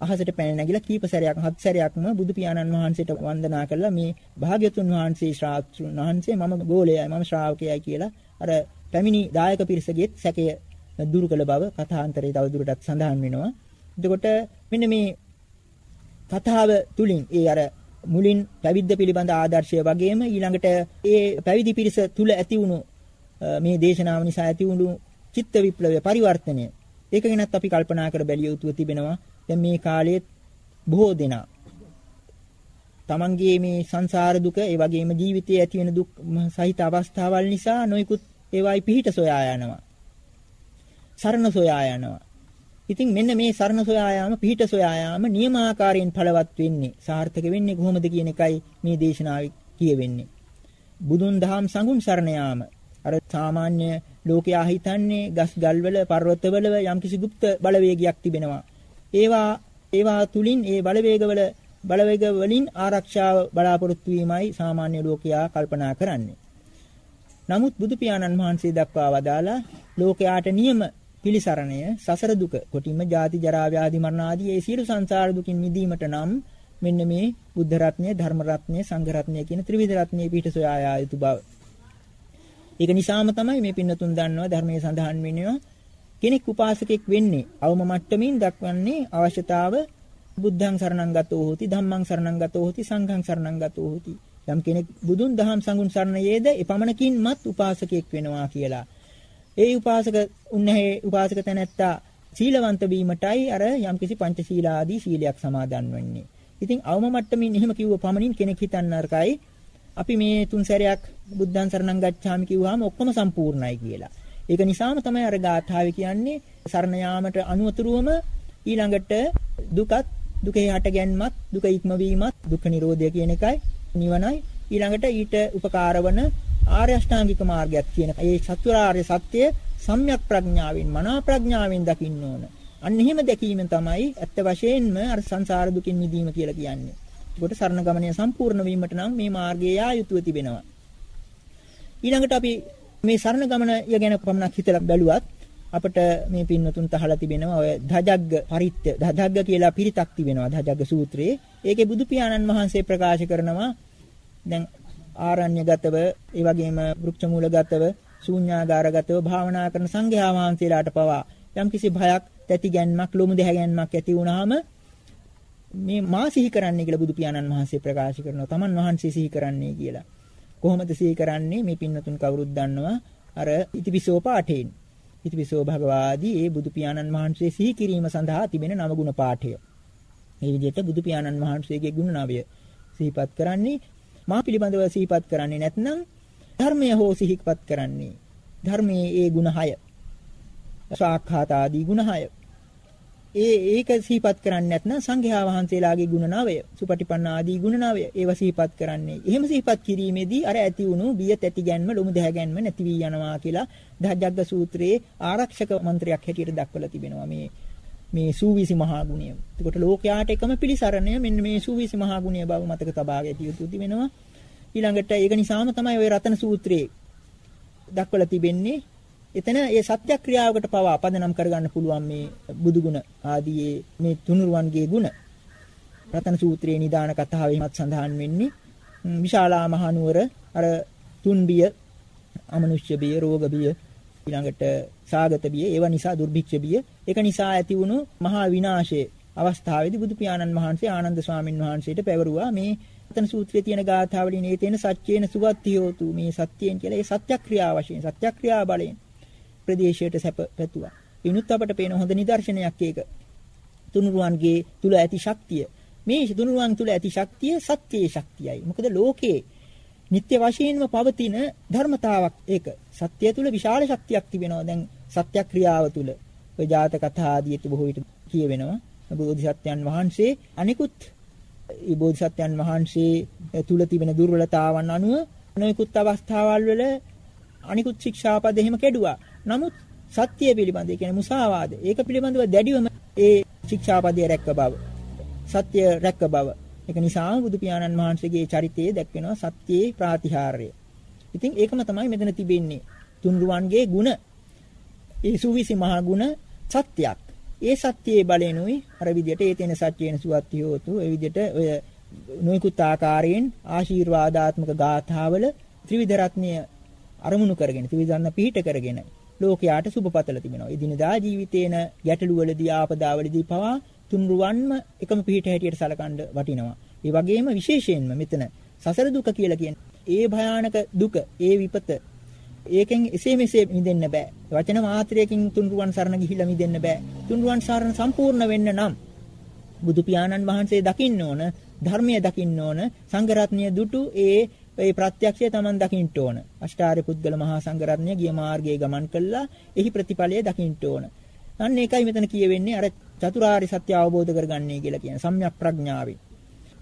අහසට පැන නැගිලා කීප සැරයක් හත් සැරයක්ම බුදු පියාණන් වහන්සේට වන්දනා කළා මේ භාග්‍යතුන් වහන්සේ ශ්‍රාවතුන් වහන්සේ මම ගෝලයයි මම ශ්‍රාවකයයි කියලා අර පැමිණි දායක පිරිසගේත් සැකය දුරු කළ බව කථාන්තරයේ තවදුරටත් සඳහන් වෙනවා. එතකොට මෙන්න මේ කතාව තුලින් ඒ අර මුලින් පැවිද්ද පිළිබඳ ආදර්ශය වගේම ඊළඟට ඒ පැවිදි පිරිස තුල ඇති වුණු මේ දේශනාව නිසා ඇති වුණු චිත්ත විප්ලවය පරිවර්තනය. ඒක ගැනත් අපි කල්පනා කර බැලිය යුතුව තිබෙනවා. දැන් මේ කාලයේ බොහෝ දෙනා. තමන්ගේ මේ සංසාර දුක ඒ වගේම ජීවිතයේ ඇති වෙන දුක් සහිත අවස්ථාවල් නිසා නොයිකුත් ඒවායි පිහිට සොයා යනවා. සරණ සොයා යනවා. ඉතින් මෙන්න මේ සරණ සොයා යාම පිහිට සොයා යාම නියමාකාරයෙන් ඵලවත් වෙන්නේ සාර්ථක වෙන්නේ කොහොමද කියන එකයි මේ දේශනාවේ කියවෙන්නේ බුදුන් දහම් සංගුණ සරණ යාම අර සාමාන්‍ය ලෝකයා හිතන්නේ ගස් ගල්වල පර්වතවල යම්කිසි গুপ্ত බලවේගයක් තිබෙනවා. ඒවා ඒවා තුලින් ඒ බලවේගවල බලවේග වලින් ආරක්ෂාව බලාපොරොත්තු වීමයි සාමාන්‍ය ලෝකයා කල්පනා කරන්නේ. නමුත් බුදු පියාණන් වහන්සේ දක්වා වදාලා ලෝකයාට නියම පිළිසරණය සසර දුක කොටින්ම ජාති ජරා ව්‍යාධි මරණ ආදී ඒ සියලු සංසාර දුකින් මිදීමට නම් මෙන්න මේ බුද්ධ රත්නය ධර්ම රත්නය සංඝ රත්නය කියන ත්‍රිවිධ රත්නයේ පිහිට සොයා යුතු බව. ඒක නිසාම තමයි මේ පින්නතුන් දන්නවා ධර්මයේ සඳහන් වෙනවා. කෙනෙක් උපාසකෙක් වෙන්නේ අවම මට්ටමින් දක්වන්නේ අවශ්‍යතාව බුද්ධං සරණං ගතෝ හෝති ධම්මං සරණං ගතෝ හෝති සංඝං සරණං ගතෝ හෝති. යම් කෙනෙක් බුදුන් දහම් සංගුණ සරණ යේද එපමණකින්මත් උපාසකෙක් වෙනවා කියලා. ඒ උපාසක උන්නේ උපාසක තැනැත්තා සීලවන්ත වීමටයි අර යම්කිසි පංචශීලාදී සීලයක් සමාදන් වෙන්නේ. ඉතින් අවම මට්ටමින් එහෙම කිව්ව පමණින් කෙනෙක් හිතන්න අරකයි අපි මේ තුන් සැරයක් බුද්ධං සරණං ගච්ඡාමි කිව්වහම ඔක්කොම සම්පූර්ණයි කියලා. ඒක නිසාම තමයි අර ගාථාවේ කියන්නේ සරණ යාමට අනුවතුරුවම ඊළඟට දුකත් දුකේ හට ගැනීමත් දුක ඉක්මවීමත් දුක්ඛ නිරෝධය කියන එකයි නිවනයි ඊළඟට ඊට උපකාරවන ආර්ය අෂ්ටාංගික මාර්ගයක් කියන ඒ චතුරාර්ය සත්‍ය සම්‍යක් ප්‍රඥාවෙන් මනා ප්‍රඥාවෙන් දකින්න ඕන. අන්න එහෙම දැකීමෙන් තමයි ඇත්ත වශයෙන්ම අර සංසාර දුකින් මිදීම කියලා කියන්නේ. ඒකට සරණ ගමනය සම්පූර්ණ වීමට නම් මේ මාර්ගයේ යා යුතුව තිබෙනවා. ඊළඟට අපි මේ සරණ ගමන ගැන පමණක් හිතලා බැලුවත් අපිට මේ පින්නතුන් තහලා තිබෙනවා ඔය ධජග්ග පරිත්‍ය ධජග්ග කියලා පිරිතක් තිබෙනවා ධජග්ග සූත්‍රයේ. ඒකේ බුදු පියාණන් වහන්සේ ප්‍රකාශ කරනවා දැන් ආරණ්‍යගතව ඒ වගේම වෘක්ෂ මූලගතව ශූන්‍යාගාරගතව භාවනා කරන සංඝයා වහන්සේලාට පවා යම්කිසි භයක්, තැති ගැන්මක්, ලොමු දෙහැ ගැන්මක් ඇති වුනහම මේ මා සිහි කරන්නේ කියලා බුදු පියාණන් වහන්සේ ප්‍රකාශ කරනවා. තමන් වහන්සේ සිහි කරන්නේ කියලා. කොහොමද සිහි කරන්නේ? මේ පින්නතුන් කවුරුත් දන්නවා. අර ඉතිපිසෝ පාඨයෙන්. ඉතිපිසෝ භගවාදී ඒ බුදු පියාණන් වහන්සේ සිහි කිරීම සඳහා තිබෙන නවගුණ පාඨය. මේ විදිහට බුදු පියාණන් වහන්සේගේ ගුණ නවය සිහිපත් කරන්නේ මා පිළිබඳව සිහිපත් කරන්නේ නැත්නම් ධර්මය හෝ සිහිපත් කරන්නේ. ධර්මයේ ඒ ගුණ 6. සාක්ඛාත ආදී ගුණ 6. ඒ ඒක සිහිපත් කරන්නේ නැත්නම් සංඝයා වහන්සේලාගේ ගුණ 9, සුපටිපන්න ආදී ගුණ 9 ඒව සිහිපත් කරන්නේ. එහෙම සිහිපත් කිරීමේදී අර ඇති වුණු බිය තැති ගැන්ම, ලොමු දැහැ ගැන්ම නැති වී යනවා කියලා දහජග්ග සූත්‍රයේ ආරක්ෂක මන්ත්‍රයක් හැටියට දක්වලා තිබෙනවා මේ මේ සූවිසි මහා ගුණය. එතකොට ලෝකයාට එකම පිළිසරණය මෙන්න මේ සූවිසි මහා ගුණය බව මතක තබා ගැතිය යුතු තිබෙනවා. ඊළඟට ඒක නිසාම තමයි ওই රතන සූත්‍රයේ දක්වලා තිබෙන්නේ එතන ඒ සත්‍යක්‍රියාවකට පවා පදනම් කරගන්න පුළුවන් මේ බුදුගුණ ආදී මේ තුනුරුවන්ගේ ගුණ. රතන සූත්‍රයේ නිදාන කතාවෙහිමත් සඳහන් වෙන්නේ විශාලා මහනුවර අර තුන් බිය අමනුෂ්‍ය බිය රෝග බිය ඊළඟට සාගත බිය ඒව නිසා දුර්භික්ෂ බිය ඒක නිසා ඇති වුණු මහා විනාශයේ අවස්ථාවේදී බුදු පියාණන් වහන්සේ ආනන්ද ස්වාමින් වහන්සේට පැවරුවා මේ රතන සූත්‍රයේ තියෙන ගාථාවලින් ඒ තියෙන සත්‍යේන සුවත්තියෝතු මේ සත්‍යයෙන් කියලා ඒ සත්‍යක්‍රියා වශයෙන් සත්‍යක්‍රියා බලයෙන් ප්‍රදේශයට සැප පැතුවා. විනුත් අපට පේන හොඳ නිදර්ශනයක් ඒක. තුනුරුවන්ගේ තුල ඇති ශක්තිය. මේ තුනුරුවන් තුල ඇති ශක්තිය සත්‍යයේ ශක්තියයි. මොකද ලෝකේ නිත්‍ය වශයෙන්ම පවතින ධර්මතාවක් ඒක. සත්‍ය තුල විශාල ශක්තියක් තිබෙනවා. දැන් සත්‍යක්‍රියාව තුල ඔය ජාතක කතා ආදීත් බොහෝ විට කියවෙනවා. බෝධිසත්වයන් වහන්සේ අනිකුත් ඒ බෝධිසත්වයන් වහන්සේ තුල තිබෙන දුර්වලතාවන් අනුව නොයෙකුත් අවස්ථාවල් වල අනිකුත් ශික්ෂාපද එහෙම කැඩුවා. නමුත් සත්‍ය පිළිබඳ ඒ කියන්නේ මුසාවාද ඒක පිළිබඳව දැඩිවම ඒ ශික්ෂාපදයේ රැක්ක බව සත්‍ය රැක්ක බව ඒක නිසා බුදු පියාණන් වහන්සේගේ චරිතයේ දැක්වෙනවා සත්‍යයේ ප්‍රාතිහාර්ය. ඉතින් ඒකම තමයි මෙතන තිබෙන්නේ. තුන්රුවන්ගේ ಗುಣ ඒ සුවිසි මහා ගුණ සත්‍යයක්. ඒ සත්‍යයේ බලෙනුයි අර විදියට ඒ තැන සත්‍යේන සුවත්ති හෝතු ඒ විදියට ඔය නොයිකුත් ආකාරයෙන් ආශීර්වාදාත්මක ගාථාවල ත්‍රිවිධ රත්නය අරමුණු කරගෙන ත්‍රිවිධ රත්න පිහිට කරගෙන ලෝකයාට සුබපතල තිබෙනවා. ඉදිනදා ජීවිතේන ගැටලුවලදී ආපදාවලදී පවා තුන්රුවන්ම එකම පිහිට හැටියට සලකන්න වටිනවා. ඒ වගේම විශේෂයෙන්ම මෙතන සසර දුක කියලා කියන්නේ ඒ භයානක දුක, ඒ විපත ඒකෙන් එසේ මෙසේ මිදෙන්න බෑ. වචන මාත්‍රයකින් තුන්රුවන් සරණ ගිහිලා මිදෙන්න බෑ. තුන්රුවන් සරණ සම්පූර්ණ වෙන්න නම් බුදු පියාණන් වහන්සේ දකින්න ඕන, ධර්මය දකින්න ඕන, සංඝ රත්නය දුටු ඒ ඒ ප්‍රත්‍යක්ෂය Taman දකින්න ඕන. අෂ්ටාර්ය පුද්ගල මහා සංඝරත්නය ගිය මාර්ගයේ ගමන් කළා. එහි ප්‍රතිඵලය දකින්න ඕන. අන්න ඒකයි මෙතන කියවෙන්නේ අර චතුරාර්ය සත්‍ය අවබෝධ කරගන්නේ කියලා කියන සම්‍යක් ප්‍රඥාවෙන්.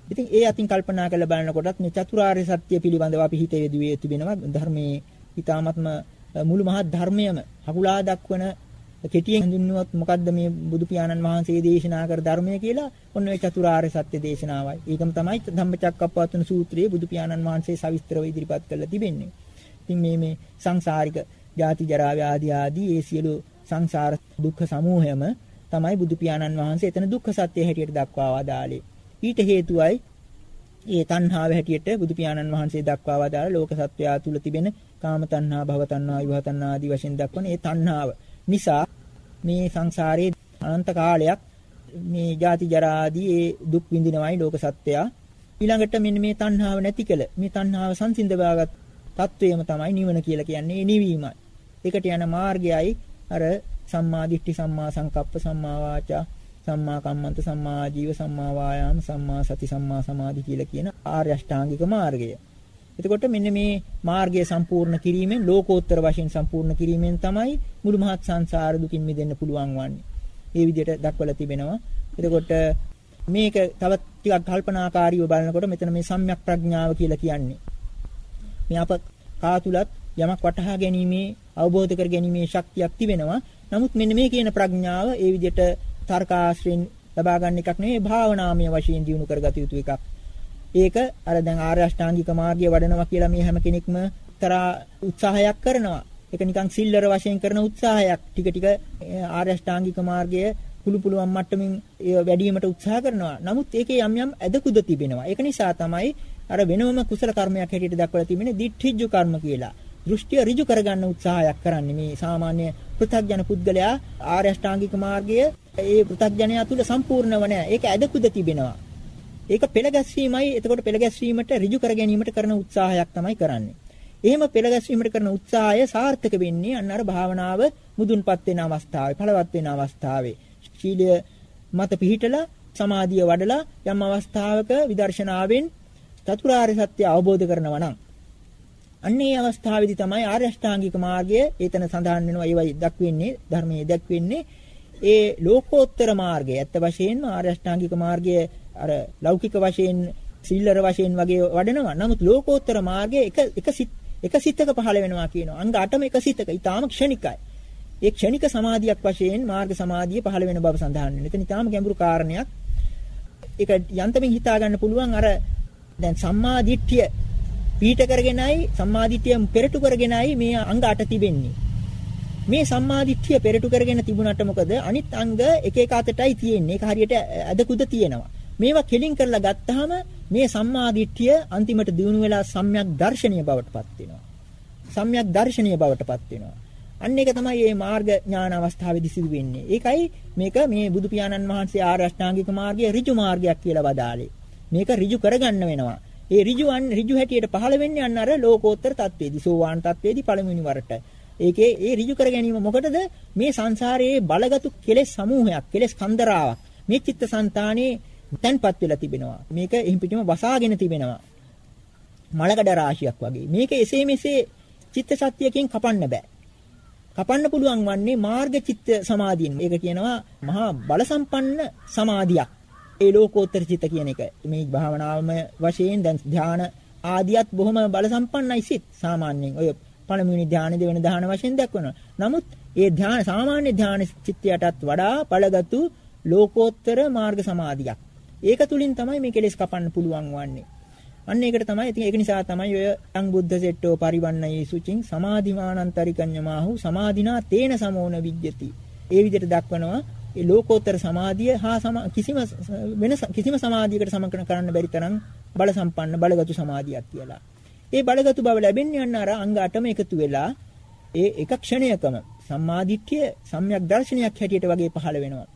ඉතින් ඒ අතින් කල්පනා කරලා බලනකොටත් මේ චතුරාර්ය සත්‍ය පිළිබඳව අපි හිතේ යෙදුවේ තිබෙනවා ධර්මයේ ඊ타මත්ම මුළු මහත් ධර්මයම හකුලා දක්වන කෙටියෙන් හඳුන්වුවත් මොකද්ද මේ බුදු පියාණන් වහන්සේ දේශනා කර ධර්මය කියලා ඔන්න ඔය චතුරාර්ය සත්‍ය දේශනාවයි. ඒකම තමයි ධම්මචක්කප්පවත්තන සූත්‍රයේ බුදු පියාණන් වහන්සේ සවිස්තරව ඉදිරිපත් කරලා තිබෙන්නේ. ඉතින් මේ මේ සංසාරික ජාති ජරා ව්‍යාධි ආදී ඒ සියලු සංසාර දුක්ඛ සමූහයම තමයි බුදු පියාණන් වහන්සේ එතන දුක්ඛ සත්‍ය හැටියට දක්වා වදාළේ. ඊට හේතුවයි ඒ තණ්හාව හැටියට බුදු පියාණන් වහන්සේ දක්වා වදාළ ලෝක සත්වයා තුල තිබෙන කාම තණ්හා, භව තණ්හා, විභව තණ්හා ආදී වශයෙන් දක්වන ඒ තණ්හාව නිසා මේ සංසාරයේ අනන්ත කාලයක් මේ ජාති ජරා ආදී ඒ දුක් විඳිනවයි ලෝක සත්‍යය. ඊළඟට මෙන්න මේ තණ්හාව නැති කළ මේ තණ්හාව සංසිඳවාගත් තත්වයම තමයි නිවන කියලා කියන්නේ නිවීමයි. ඒකට යන මාර්ගයයි අර සම්මා දිට්ඨි සම්මා සංකප්ප සම්මා වාචා සම්මා කම්මන්ත සම්මා ආජීව සම්මා වායාම සම්මා සති සම්මා සමාධි කියලා කියන ආර්ය අෂ්ටාංගික මාර්ගය. එතකොට මෙන්න මේ මාර්ගය සම්පූර්ණ කිරීමෙන් ලෝකෝත්තර වශයෙන් සම්පූර්ණ කිරීමෙන් තමයි මුළු මහත් සංසාර දුකින් මිදෙන්න පුළුවන් වන්නේ. මේ විදිහට දක්වලා තිබෙනවා. එතකොට මේක තවත් ටිකක් කල්පනාකාරීව බලනකොට මෙතන මේ සම්‍යක් ප්‍රඥාව කියලා කියන්නේ. මේ අප කාතුලත් යමක් වටහා ගැනීමේ අවබෝධ කර ගැනීමේ ශක්තියක් තිබෙනවා. නමුත් මෙන්න මේ කියන ප්‍රඥාව ඒ විදිහට තර්කාශ්‍රයෙන් ලබා ගන්න එකක් නෙවෙයි භාවනාමය වශයෙන් දිනු කරගත යුතු එකක්. ඒක අර දැන් ආර්ය අෂ්ටාංගික මාර්ගය වඩනවා කියලා මේ හැම කෙනෙක්ම තරා උත්සාහයක් කරනවා. ඒක නිකන් සිල්ලර වශයෙන් කරන උත්සාහයක්. ටික ටික ආර්ය අෂ්ටාංගික මාර්ගය පුළු පුළුවන් මට්ටමින් වැඩි වීමට උත්සාහ කරනවා. නමුත් ඒකේ යම් යම් ඇදකුද තිබෙනවා. ඒක නිසා තමයි අර වෙනම කුසල කර්මයක් හැටියට දක්වලා තිබෙන්නේ දිඨිජ්ජු කර්ම කියලා. දෘෂ්ටිය ඍජු කරගන්න උත්සාහයක් කරන්නේ මේ සාමාන්‍ය පෘථග්ජන පුද්ගලයා ආර්ය අෂ්ටාංගික මාර්ගය ඒ පෘථග්ජනයා තුල සම්පූර්ණව නැහැ. ඒක ඇදකුද තිබෙනවා. ඒක පෙළ ගැස්වීමයි එතකොට පෙළ ගැස්වීමට ඍජු කර ගැනීමට කරන උත්සාහයක් තමයි කරන්නේ. එහෙම පෙළ ගැස්වීමට කරන උත්සාහය සාර්ථක වෙන්නේ අන්න අර භාවනාව මුදුන්පත් වෙන අවස්ථාවේ, ඵලවත් වෙන අවස්ථාවේ. ශීලය මත පිහිටලා සමාධිය වඩලා යම් අවස්ථාවක විදර්ශනාවෙන් චතුරාර්ය සත්‍ය අවබෝධ කරනවා නම් අන්න ඒ අවස්ථාවේදී තමයි ආර්ය අෂ්ටාංගික මාර්ගය ඒතන සඳහන් වෙනවා. ඒවයි දක්වෙන්නේ ධර්මයේ දක්වෙන්නේ. ඒ ලෝකෝත්තර මාර්ගය ඇත්ත වශයෙන්ම ආර්ය අෂ්ටාංගික මාර්ගය අර ලෞකික වශයෙන් සිල්ලර වශයෙන් වගේ වඩනවා. නමුත් ලෝකෝත්තර මාර්ගය එක එක එක සිතක පහළ වෙනවා කියනවා. අංග 8ම එක සිතක. ඊටාම ක්ෂණිකයි. ඒ ක්ෂණික සමාධියක් වශයෙන් මාර්ග සමාධිය පහළ වෙන බව සඳහන් වෙනවා. එතන ඊටාම ගැඹුරු කාරණයක්. ඒක යන්තමින් හිතා ගන්න පුළුවන් අර දැන් සම්මා දිට්ඨිය පීඨ කරගෙනයි සම්මාදිට්ඨිය පෙරටු කරගෙනයි මේ අංග 8 තිබෙන්නේ. මේ සම්මාදිට්ඨිය පෙරටු කරගෙන තිබුණාට මොකද අනිත් අංග එක එක අතටයි තියෙන්නේ. ඒක හරියට අදකුද තියෙනවා. මේවා කෙලින් කරලා ගත්තාම මේ සම්මාදිට්ඨිය අන්තිමට දිනු වෙලා සම්‍යක් දර්ශනීය බවට පත් වෙනවා. සම්‍යක් දර්ශනීය බවට පත් වෙනවා. අන්න ඒක තමයි මේ මාර්ග ඥාන අවස්ථාවේදී සිදු වෙන්නේ. ඒකයි මේක මේ බුදු පියාණන් වහන්සේ ආර්ය අෂ්ටාංගික මාර්ගයේ ඍජු මාර්ගයක් කියලා වදාළේ. මේක ඍජු කරගන්න වෙනවා. ඒ ඍජුවන් ඍජු හැටියට පහළ වෙන්නේ අන්න අර ලෝකෝත්තර තත්වයේදී සෝවාන් තත්වයේදී පළමුවෙනි වරට. ඒකේ ඒ ඍජු කර ගැනීම මොකටද? මේ සංසාරයේ බලගතු කෙලෙස් සමූහයක්, කෙලෙස් කන්දරාවක් මේ චිත්තසංතානයේ තැන්පත් වෙලා තිබෙනවා. මේක එහිම් පිටිම වසාගෙන තිබෙනවා. මලකඩ රාශියක් වගේ. මේක එසේ මෙසේ චිත්ත සත්‍යයෙන් කපන්න බෑ. කපන්න පුළුවන් වන්නේ මාර්ග චිත්ත සමාධියෙන්. ඒක කියනවා මහා බල සම්පන්න සමාධියක්. ඒ ලෝකෝත්තර චිත්ත කියන එක. මේ භාවනාවම වශයෙන් දැන් ධාන ආදියත් බොහොම බල සම්පන්නයි සිත් සාමාන්‍යයෙන්. ඔය පළමුවෙනි ධානය දෙවෙනි ධාන වශයෙන් දක්වනවා. නමුත් ඒ ධාන සාමාන්‍ය ධාන චිත්තයටත් වඩා බලගත්ු ලෝකෝත්තර මාර්ග සමාධියක්. ඒක තුලින් තමයි මේ කෙලෙස් කපන්න පුළුවන් වන්නේ. අන්න ඒකට තමයි ඉතින් ඒක නිසා තමයි ඔය අං බුද්ධ සෙට්ටෝ පරිවන්නයේ සුචින් සමාධිමානන්තරිකඤ්ඤමාහු සමාධිනා තේන සමෝන විජ්ජති. ඒ විදිහට දක්වනවා ඒ ලෝකෝත්තර සමාධිය හා කිසිම වෙන කිසිම සමාධියකට සමකරන කරන්න බැරි තරම් බල සම්පන්න බලගතු සමාධියක් කියලා. ඒ බලගතු බව ලැබෙන්නේ අන්න අර අංග 8ම එකතු වෙලා ඒ එක ක්ෂණයකම සම්මාදිට්ඨිය සම්‍යක් දර්ශනයක් හැටියට වගේ පහළ වෙනවා.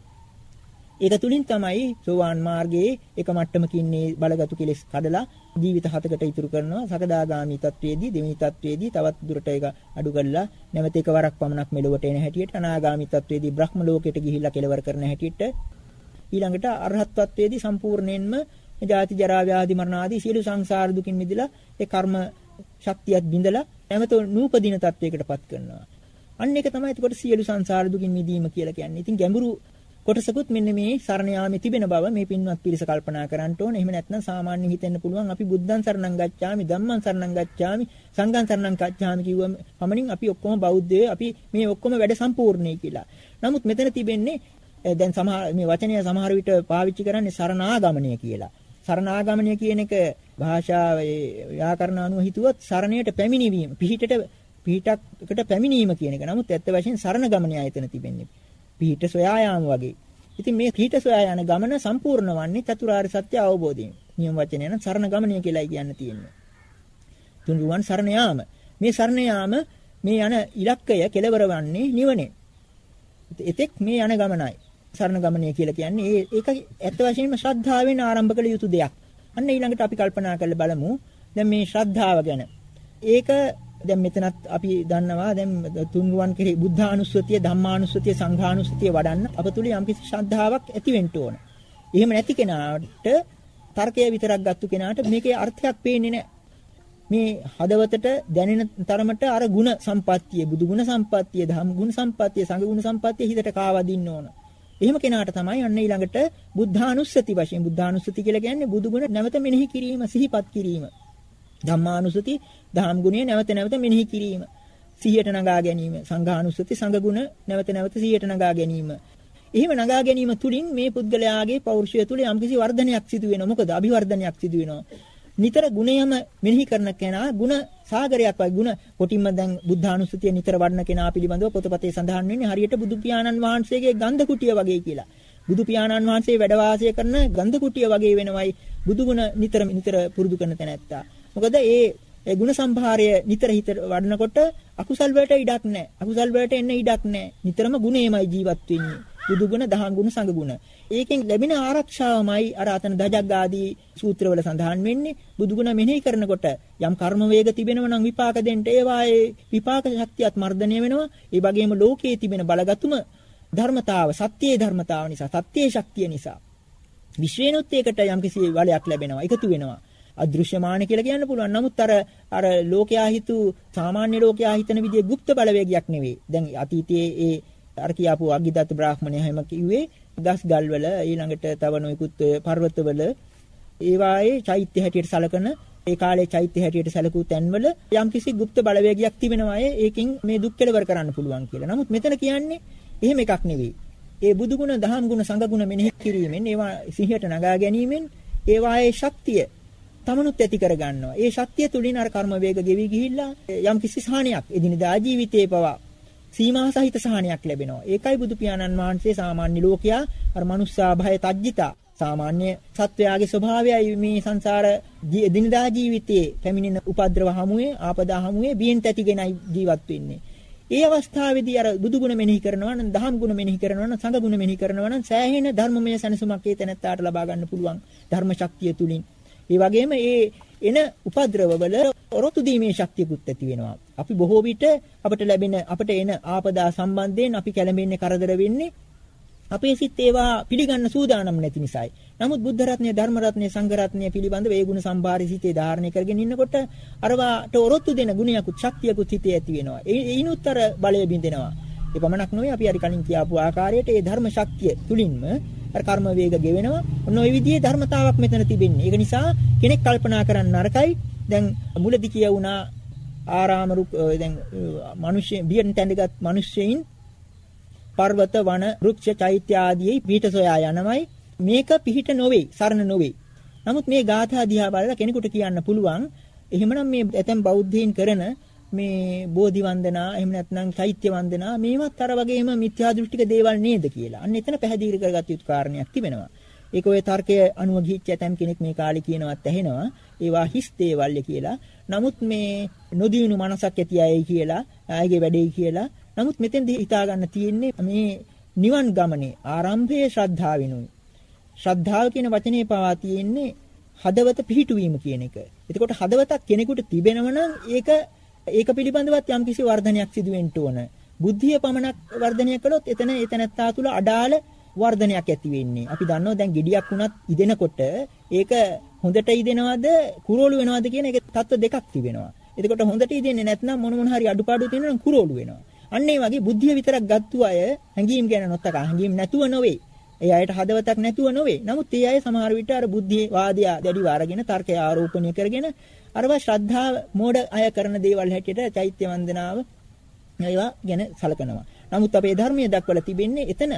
ඒක තුලින් තමයි සෝවාන් මාර්ගයේ එක මට්ටමකින් මේ බලගතු කෙලෙස් කඩලා ජීවිත හතකට ඉතුරු කරනවා සකදාගාමි තත්වයේදී දෙවෙනි තත්වයේදී තවත් දුරට ඒක අඩු කරලා නැවත එකවරක් පමණක් මෙලොවට එන හැටියට අනාගාමි තත්වයේදී බ්‍රහ්ම ලෝකයට ගිහිල්ලා කෙලවර කරන හැටියට ඊළඟට අරහත් තත්වයේදී සම්පූර්ණයෙන්ම ජාති ජරා ව්‍යාධි මරණ ආදී සියලු සංසාර දුකින් මිදලා ඒ කර්ම ශක්තියත් බිඳලා නැවත නූපදින තත්වයකටපත් කරනවා. අන්න ඒක තමයි එතකොට සියලු සංසාර දුකින් මිදීම කියලා කියන්නේ. ඉතින් ගැඹුරු කොටසකුත් මෙන්න මේ සරණ යාමේ තිබෙන බව මේ පින්වත් පිරිස කල්පනා කරන්න ඕන. එහෙම නැත්නම් සාමාන්‍ය හිතෙන්න පුළුවන් අපි බුද්ධං සරණං ගච්ඡාමි, ධම්මං සරණං ගච්ඡාමි, සංඝං සරණං ගච්ඡාමි කිව්වම පමණින් අපි ඔක්කොම බෞද්ධයෝ අපි මේ ඔක්කොම වැඩ සම්පූර්ණයි කියලා. නමුත් මෙතන තිබෙන්නේ දැන් සමහර මේ වචනය සමහර විට පාවිච්චි කරන්නේ සරණාගමනය කියලා. සරණාගමනය කියන එක භාෂාවේ ව්‍යාකරණ අනුව හිතුවොත් සරණයට පැමිණීම, පිහිටට පිහිටකට පැමිණීම කියන එක. නමුත් ඇත්ත වශයෙන් සරණ ගමනය ආයතන තිබෙන්නේ. පිහිට සොයා යාම වගේ. ඉතින් මේ පිහිට සොයා යන ගමන සම්පූර්ණ වන්නේ චතුරාර්ය සත්‍ය අවබෝධයෙන්. නියම වචනය නම් සරණ ගමනය කියලායි කියන්න තියෙන්නේ. තුන්රුවන් සරණ යාම. මේ සරණ යාම මේ යන ඉලක්කය කෙලවර වන්නේ නිවනේ. එතෙක් මේ යන ගමනයි. සරණ ගමනය කියලා කියන්නේ ඒක ඇත්ත වශයෙන්ම ශ්‍රද්ධාවෙන් ආරම්භ කළ යුතු දෙයක්. අන්න ඊළඟට අපි කල්පනා කරලා බලමු. දැන් මේ ශ්‍රද්ධාව ගැන. ඒක දැන් මෙතනත් අපි දන්නවා දැන් තුන්රුවන් කෙරෙහි බුද්ධානුස්සතිය ධම්මානුස්සතිය සංඝානුස්සතිය වඩන්න අප තුල යම්කිසි ශ්‍රද්ධාවක් ඇති වෙන්න ඕන. එහෙම නැති කෙනාට තර්කය විතරක් ගත්තු කෙනාට මේකේ අර්ථයක් පේන්නේ නැහැ. මේ හදවතට දැනෙන තරමට අර ಗುಣ සම්පත්තිය, බුදු ගුණ සම්පත්තිය, ධම් ගුණ සම්පත්තිය, සංඝ ගුණ සම්පත්තිය හිතට කාවදින්න ඕන. එහෙම කෙනාට තමයි අන්න ඊළඟට බුද්ධානුස්සති වශයෙන් බුද්ධානුස්සති කියලා කියන්නේ බුදු ගුණ නැවත මෙනෙහි කිරීම, සිහිපත් කිරීම. ධම්මානුස්සති දහම් ගුණය නැවත නැවත මෙනෙහි කිරීම. සිහියට නගා ගැනීම. සංඝානුස්සති සංඝ ගුණ නැවත නැවත සිහියට නගා ගැනීම. එහෙම නගා ගැනීම තුලින් මේ පුද්ගලයාගේ පෞරුෂය තුල යම්කිසි වර්ධනයක් සිදු වෙනවා. මොකද අභිවර්ධනයක් සිදු වෙනවා. නිතර ගුණයම මෙනෙහි කරන කෙනා ගුණ සාගරයක් වගේ ගුණ කොටින්ම දැන් බුද්ධානුස්සතිය නිතර වඩන කෙනා පිළිබඳව පොතපතේ සඳහන් වෙන්නේ හරියට බුදු පියාණන් වහන්සේගේ ගන්ධ කුටිය වගේ කියලා. බුදු පියාණන් වහන්සේ වැඩ වාසය කරන ගන්ධ කුටිය වගේ වෙනවයි බුදු ගුණ නිතර නිතර පුරුදු කරන තැනැත්තා. මොකද ඒ ඒ ಗುಣ සම්භාරය නිතර හිත වඩනකොට අකුසල් වලට ඉඩක් නැහැ. අකුසල් වලට එන්න ඉඩක් නැහැ. නිතරම ගුණේමයි ජීවත් වෙන්නේ. බුදු ගුණ, දහම් ගුණ, සංඝ ගුණ. ඒකෙන් ලැබෙන ආරක්ෂාවමයි අර අතන දජග්ග ආදී සූත්‍රවල සඳහන් වෙන්නේ. බුදු ගුණ මෙනෙහි කරනකොට යම් කර්ම වේග තිබෙනවා නම් විපාක දෙන්න ඒවායේ විපාක ශක්තියත් මර්ධනය වෙනවා. ඒ වගේම ලෝකයේ තිබෙන බලගතුම ධර්මතාව, සත්‍යයේ ධර්මතාව නිසා, සත්‍යයේ ශක්තිය නිසා විශ්වේනොත් ඒකට යම්කිසි බලයක් ලැබෙනවා, එකතු වෙනවා. අදෘශ්‍යමාන කියලා කියන්න පුළුවන්. නමුත් අර අර ලෝකයා හිතු සාමාන්‍ය ලෝකයා හිතන විදිහේ গুপ্ত බලවේගයක් නෙවෙයි. දැන් අතීතයේ ඒ අර කියාපු අග්ගිදත්ත බ්‍රාහ්මණය හැම කිව්වේ ගස් ගල් වල ඊළඟට තව නොයෙකුත් පර්වතවල ඒවායේ චෛත්‍ය හැටියට සලකන ඒ කාලේ චෛත්‍ය හැටියට සැලකූ තැන්වල යම්කිසි গুপ্ত බලවේගයක් තිබෙනවා ඒකෙන් මේ දුක් කෙලවර කරන්න පුළුවන් කියලා. නමුත් මෙතන කියන්නේ එහෙම එකක් නෙවෙයි. ඒ බුදු ගුණ, දහම් ගුණ, සංඝ ගුණ මෙනෙහි කිරීමෙන් ඒවා සිහියට නගා ගැනීමෙන් ඒවායේ ශක්තිය තමනුත් ඇති කර ගන්නවා. ඒ ශක්තිය තුලින් අර කර්ම වේග ගෙවි ගිහිල්ලා යම් කිසි සහනයක් එදිනදා ජීවිතේ පවා සීමා සහිත සහනයක් ලැබෙනවා. ඒකයි බුදු පියාණන් වහන්සේ සාමාන්‍ය ලෝකයා අර මනුස්සා භය තජ්ජිතා සාමාන්‍ය සත්වයාගේ ස්වභාවයයි මේ සංසාර එදිනදා ජීවිතයේ පැමිණෙන උපද්‍රව හමුවේ ආපදා හමුවේ බියෙන් තැතිගෙනයි ජීවත් වෙන්නේ. ඒ අවස්ථාවේදී අර බුදු ගුණ මෙනෙහි කරනවා නම් දහම් ගුණ මෙනෙහි කරනවා නම් සංඝ ගුණ මෙනෙහි කරනවා නම් සෑහෙන ධර්මමය සැනසුමක් ඒ තැනත්තාට ලබා ගන්න පුළුවන් ධර්ම ශක්තිය තුලින්. ඒ වගේම ඒ එන උපද්‍රවවල ඔරොත්තු දීමේ ශක්තියකුත් ඇති වෙනවා. අපි බොහෝ විට අපට ලැබෙන අපට එන ආපදා සම්බන්ධයෙන් අපි කැළඹෙන්නේ කරදර වෙන්නේ අපේ සිත් ඒවා පිළිගන්න සූදානම් නැති නිසායි. නමුත් බුද්ධ රත්නය, ධර්ම රත්නය, සංඝ රත්නය පිළිබඳව ඒ ගුණ සම්භාරي සිතේ ධාරණය කරගෙන ඉන්නකොට අරවාට ඔරොත්තු දෙන ගුණයකුත් ශක්තියකුත් හිතේ ඇති වෙනවා. ඒ ඒිනුත් අර බලය බින්දෙනවා. ඒ පමණක් නෙවෙයි අපි අර කලින් කියපු ආකාරයට ඒ ධර්ම ශක්තිය තුලින්ම අර කර්ම වේග ගෙවෙනවා. ඔන්න ওই විදිහේ ධර්මතාවක් මෙතන තිබෙන්නේ. ඒක නිසා කෙනෙක් කල්පනා කරන්න නරකයි. දැන් මුලදී කියවුණා ආරාම රුක් දැන් මිනිස්සු බියෙන් තැඳගත් මිනිස්සෙයින් පර්වත වන වෘක්ෂ චෛත්‍ය ආදී පිහිට සොයා යනමයි මේක පිහිට නොවේ සරණ නොවේ. නමුත් මේ ගාථා දිහා බලලා කෙනෙකුට කියන්න පුළුවන් එහෙමනම් මේ ඇතැම් බෞද්ධයින් කරන මේ බෝධි වන්දනා එහෙම නැත්නම් චෛත්‍ය වන්දනා මේවත් අර වගේම මිත්‍යා දෘෂ්ටික දේවල් නේද කියලා. අන්න එතන පැහැදිලි කරගත් යුතු කාරණයක් තිබෙනවා. ඒක ඔය තර්කයේ අනුව ගිහිච්ච ඇතම් කෙනෙක් මේ කාලේ කියනවත් ඇහෙනවා. ඒවා හිස් දේවල්ය කියලා. නමුත් මේ නොදියුණු මනසක් ඇති අයයි කියලා, ආයගේ වැඩේ කියලා. නමුත් මෙතෙන්දී හිතා ගන්න තියෙන්නේ මේ නිවන් ගමනේ ආරම්භයේ ශ්‍රද්ධාවෙනුයි. ශ්‍රද්ධාව කියන වචනේ පවා තියෙන්නේ හදවත පිහිටුවීම කියන එක. එතකොට හදවතක් කෙනෙකුට තිබෙනව නම් ඒක ඒක පිළිබඳවත් යම්කිසි වර්ධනයක් සිදු වෙන්න ඕන. බුද්ධිය පමණක් වර්ධනය කළොත් එතන එතනත්තා තුල අඩාල වර්ධනයක් ඇති වෙන්නේ. අපි දන්නවා දැන් gediyak වුණත් ඉදෙනකොට ඒක හොඳට ඉදෙනවද කුරෝලු වෙනවද කියන එක තත්ත්ව දෙකක් තිබෙනවා. එතකොට හොඳට ඉදෙන්නේ නැත්නම් මොන මොන හරි අඩුපාඩු තියෙනවා නම් කුරෝලු වෙනවා. අන්න ඒ වගේ බුද්ධිය විතරක් ගත්තු අය හැඟීම් ගැන නොතකා හැඟීම් නැතුව නොවේ. ඒ අයට හදවතක් නැතුව නොවේ. නමුත් ඒ අය සමහර විට අර බුද්ධිය වාදය දැඩිව අරගෙන තර්කය ආරෝපණය කරගෙන අරවා ශ්‍රද්ධාව මෝඩ අය කරන දේවල් හැටියට චෛත්‍ය වන්දනාව ඒවා ගැන සලකනවා. නමුත් අපේ ධර්මයේ දක්වලා තිබෙන්නේ එතන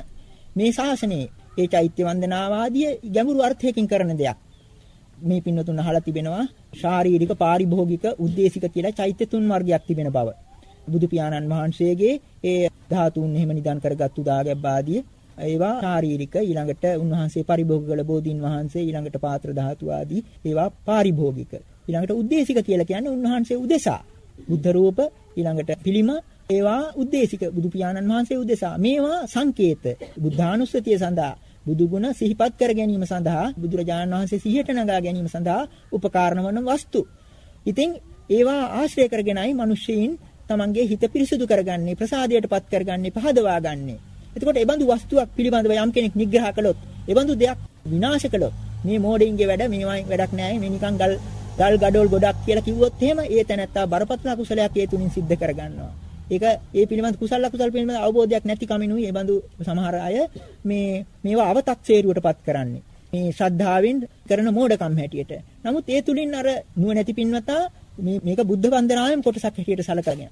මේ ශාසනයේ ඒ චෛත්‍ය වන්දනාව ආදී ගැඹුරු අර්ථයකින් කරන දෙයක්. මේ පින්නතුන් අහලා තිබෙනවා ශාරීරික පාරිභෝගික උද්දේශික කියලා චෛත්‍ය තුන් වර්ගයක් තිබෙන බව. බුදු පියාණන් වහන්සේගේ ඒ ධාතුන් එහෙම නිදන් කරගත්තු දාගැබ් ආදී ඒවා ශාරීරික ඊළඟට උන්වහන්සේ පරිභෝග කළ බෝධීන් වහන්සේ ඊළඟට පාත්‍ර ධාතු ආදී ඒවා පාරිභෝගික ඊළඟට උද්දේශික කියලා කියන්නේ උන්වහන්සේ උදෙසා බුද්ධ රූප ඊළඟට පිළිම ඒවා උද්දේශික බුදු පියාණන් වහන්සේ උදෙසා මේවා සංකේත බුද්ධානුස්සතිය සඳහා බුදු ගුණ සිහිපත් කර ගැනීම සඳහා බුදුරජාණන් වහන්සේ සිහියට නගා ගැනීම සඳහා උපකාරණ වන වස්තු. ඉතින් ඒවා ආශ්‍රය කරගෙනයි මිනිස්සෙයින් තමන්ගේ හිත පිරිසුදු කරගන්නේ ප්‍රසාදයටපත් කරගන්නේ පහදවා ගන්නේ. එතකොට ඒ බඳු වස්තුවක් පිළිබඳව යම් කෙනෙක් නිග්‍රහ කළොත්, ඒ බඳු දෙයක් විනාශ කළොත් මේ මෝඩින්ගේ වැඩ මේවයි වැඩක් නෑ මේ නිකන් ගල් ගල් ගඩොල් ගොඩක් කියලා කිව්වොත් එහෙම ඒ තැනත්තා බරපතල කුසලයක් ඒ තුලින් සිද්ධ කරගන්නවා. ඒක ඒ පිළිබඳ කුසල අකුසල පිළිබඳ අවබෝධයක් නැති කමිනුයි ඒ බඳු සමහර අය මේ මේවා අව탁සේරුවටපත් කරන්නේ. මේ ශ්‍රද්ධාවෙන් කරන මෝඩකම් හැටියට. නමුත් ඒ තුලින් අර නුවණැති පින්වතා මේ මේක බුද්ධ වන්දනාවෙන් කොටසක් හැටියට සලකගෙන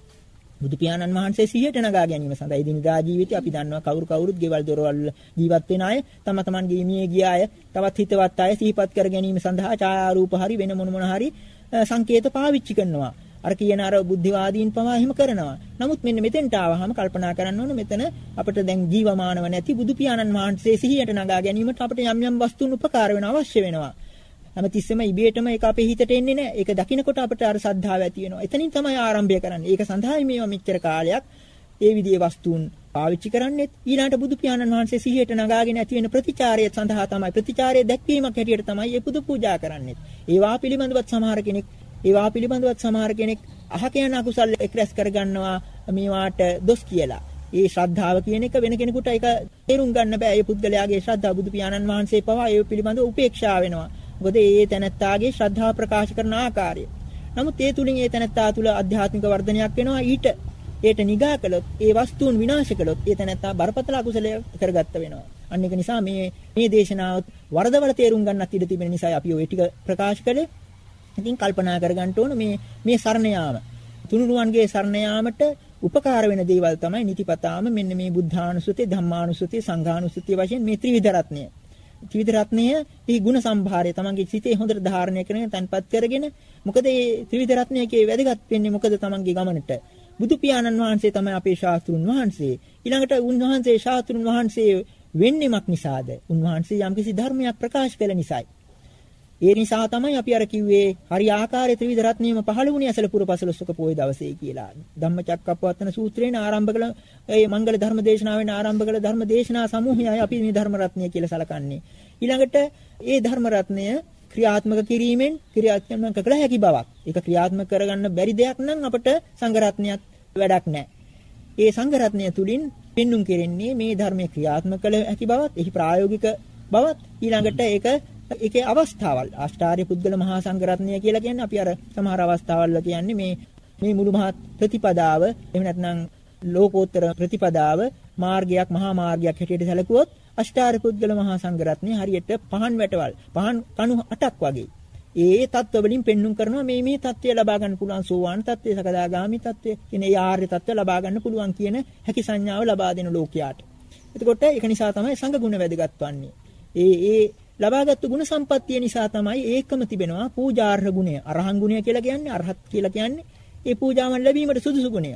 බුදු පියාණන් වහන්සේ සිහියට නගා ගැනීම සඳහා ඉදිනදා ජීවිතේ අපි දන්නවා කවුරු කවුරුත් ගෙවල් දොරවල් ජීවත් වෙන අය තම තමන්ගේ මියේ ගිය අය තවත් හිතවත් අය සිහිපත් කර ගැනීම සඳහා ඡායාරූප හරි වෙන මොන මොන හරි සංකේත පාවිච්චි කරනවා අර කියන අර බුද්ධිවාදීන් පවා එහෙම කරනවා. නමුත් මෙන්න මෙතෙන්ට ආවහම කල්පනා කරන්න ඕන මෙතන අපිට දැන් ජීවමානව නැති බුදු පියාණන් වහන්සේ සිහියට නගා ගැනීමට අපිට යම් යම් වස්තුන් උපකාර වෙන අවශ්‍ය වෙනවා. හැමතිස්සෙම ඉබේටම ඒක අපේ හිතට එන්නේ නැහැ. ඒක දකින්නකොට අපිට අර සද්ධාව ඇති වෙනවා. එතනින් තමයි ආරම්භය කරන්නේ. ඒක සඳහායි මේවා මෙච්චර කාලයක් ඒ විදිහේ වස්තුන් පාවිච්චි කරන්නේත් ඊළාට බුදු පියාණන් වහන්සේ සිහියට නගාගෙන ඇති වෙන ප්‍රතිචාරය සඳහා තමයි ප්‍රතිචාරය දැක්වීමක් හැටියට තමයි මේ පුදු පූජා කරන්නේ. ඒවා පිළිබඳවත් සමහර කෙනෙක් ඒවා පිළිබඳවත් සමහර කෙනෙක් අහක යන අකුසල් එක්රැස් කරගන්නවා මේවාට දොස් කියලා. ඒ ශ්‍රද්ධාව කියන එක වෙන කෙනෙකුට ඒක තේරුම් ගන්න බෑ. ඒ පුද්ගලයාගේ ශ්‍රද්ධාව බුදු පියාණන් වහන්සේ පවා ඒ පිළිබඳව උපේක්ෂා වෙනවා. මොකද ඒ තැනැත්තාගේ ශ්‍රද්ධාව ප්‍රකාශ කරන ආකාරය. නමුත් ඒ තුලින් ඒ තැනැත්තා තුල ආධ්‍යාත්මික වර්ධනයක් වෙනවා. ඊට ඒට නිගා කළොත් ඒ වස්තුන් විනාශ කළොත් ඒ තැනැත්තා බරපතල අකුසලයක් කරගත්ත වෙනවා. අන්න ඒක නිසා මේ මේ දේශනාව වරදවල තේරුම් ගන්නත් ඉඩ තිබෙන නිසා අපි ওই ටික ප්‍රකාශ කළේ. ඉතින් කල්පනා කරගන්න ඕන මේ මේ සරණ යාම. තුනුරුවන්ගේ සරණ යාමට උපකාර වෙන දේවල් තමයි නිතිපතාම මෙන්න මේ බුද්ධානුස්සතිය, ධම්මානුස්සතිය, සංඝානුස්සතිය වශයෙන් මේ ත්‍රිවිධ රත්නය. ත්‍රිවිධ රත්නය මේ ಗುಣ සම්භාරය තමන්ගේ සිතේ හොඳට ධාරණය කරගෙන තන්පත් කරගෙන මොකද මේ ත්‍රිවිධ රත්නයේ වැදගත් වෙන්නේ මොකද තමන්ගේ ගමනට බුදු පියාණන් වහන්සේ තමයි අපේ ශාස්ත්‍රුන් වහන්සේ. ඊළඟට උන්වහන්සේ ශාස්ත්‍රුන් වහන්සේ වෙන්නේමක් නිසාද? උන්වහන්සේ යම්කිසි ධර්මයක් ප්‍රකාශ කළ නිසායි. ඒ නිසා තමයි අපි අර කිව්වේ හරි ආකාරයේ ත්‍රිවිධ රත්නියම පහළ වුණේ අසලපුර පසළොස්වක පොයේ දවසේ කියලා. ධම්මචක්කප්පවත්තන සූත්‍රයෙන් ආරම්භ කළ ඒ මංගල ධර්ම දේශනාවෙන් ආරම්භ කළ ධර්ම දේශනා සමූහයයි අපි මේ ධර්ම රත්නය කියලා සලකන්නේ. ඊළඟට ඒ ධර්ම රත්නය ක්‍රියාත්මක කිරීමෙන් ක්‍රියාත්මක කළ හැකි බවක්. ඒක ක්‍රියාත්මක කරගන්න බැරි දෙයක් නම් අපට සංඝරත්නයත් වැඩක් නැහැ. ඒ සංඝරත්නය තුලින් පෙන්눔 කෙරෙන්නේ මේ ධර්මයේ ක්‍රියාත්මක කළ හැකි බවත්, එහි ප්‍රායෝගික බවත් ඊළඟට ඒක ඒකේ අවස්ථාවල් අෂ්ටාර්ය පුද්ගල මහා සංඝරත්නය කියලා කියන්නේ අපි අර සමහර අවස්ථාවල් කියන්නේ මේ මේ මුළු මහත් ප්‍රතිපදාව එහෙම නැත්නම් ලෝකෝත්තර ප්‍රතිපදාව මාර්ගයක් මහා මාර්ගයක් හැටියට සැලකුවොත් අෂ්ටාර්ය පුද්ගල මහා සංඝරත්නය හරියට පහන් වැටවල් පහන් කණු 8ක් වගේ ඒ தත්ත්ව වලින් පෙන්눔 කරනවා මේ මේ தත්ත්වය ලබා ගන්න පුළුවන් සෝවාන් தත්ත්වය සකදාගාමි தත්ත්වය කියන ඒ ආර්ය தත්ත්වය ලබා ගන්න පුළුවන් කියන හැකි සංඥාව ලබා දෙන ලෝකයාට. එතකොට ඒක නිසා තමයි සංඝ ගුණ වැදගත් වන්නේ. ඒ ඒ ලබාගත් ගුණ සම්පත්තිය නිසා තමයි ඒකම තිබෙනවා පූජාර්හ ගුණය. අරහන් ගුණය කියලා කියන්නේ අරහත් කියලා කියන්නේ ඒ පූජාවන් ලැබීමට සුදුසු ගුණය.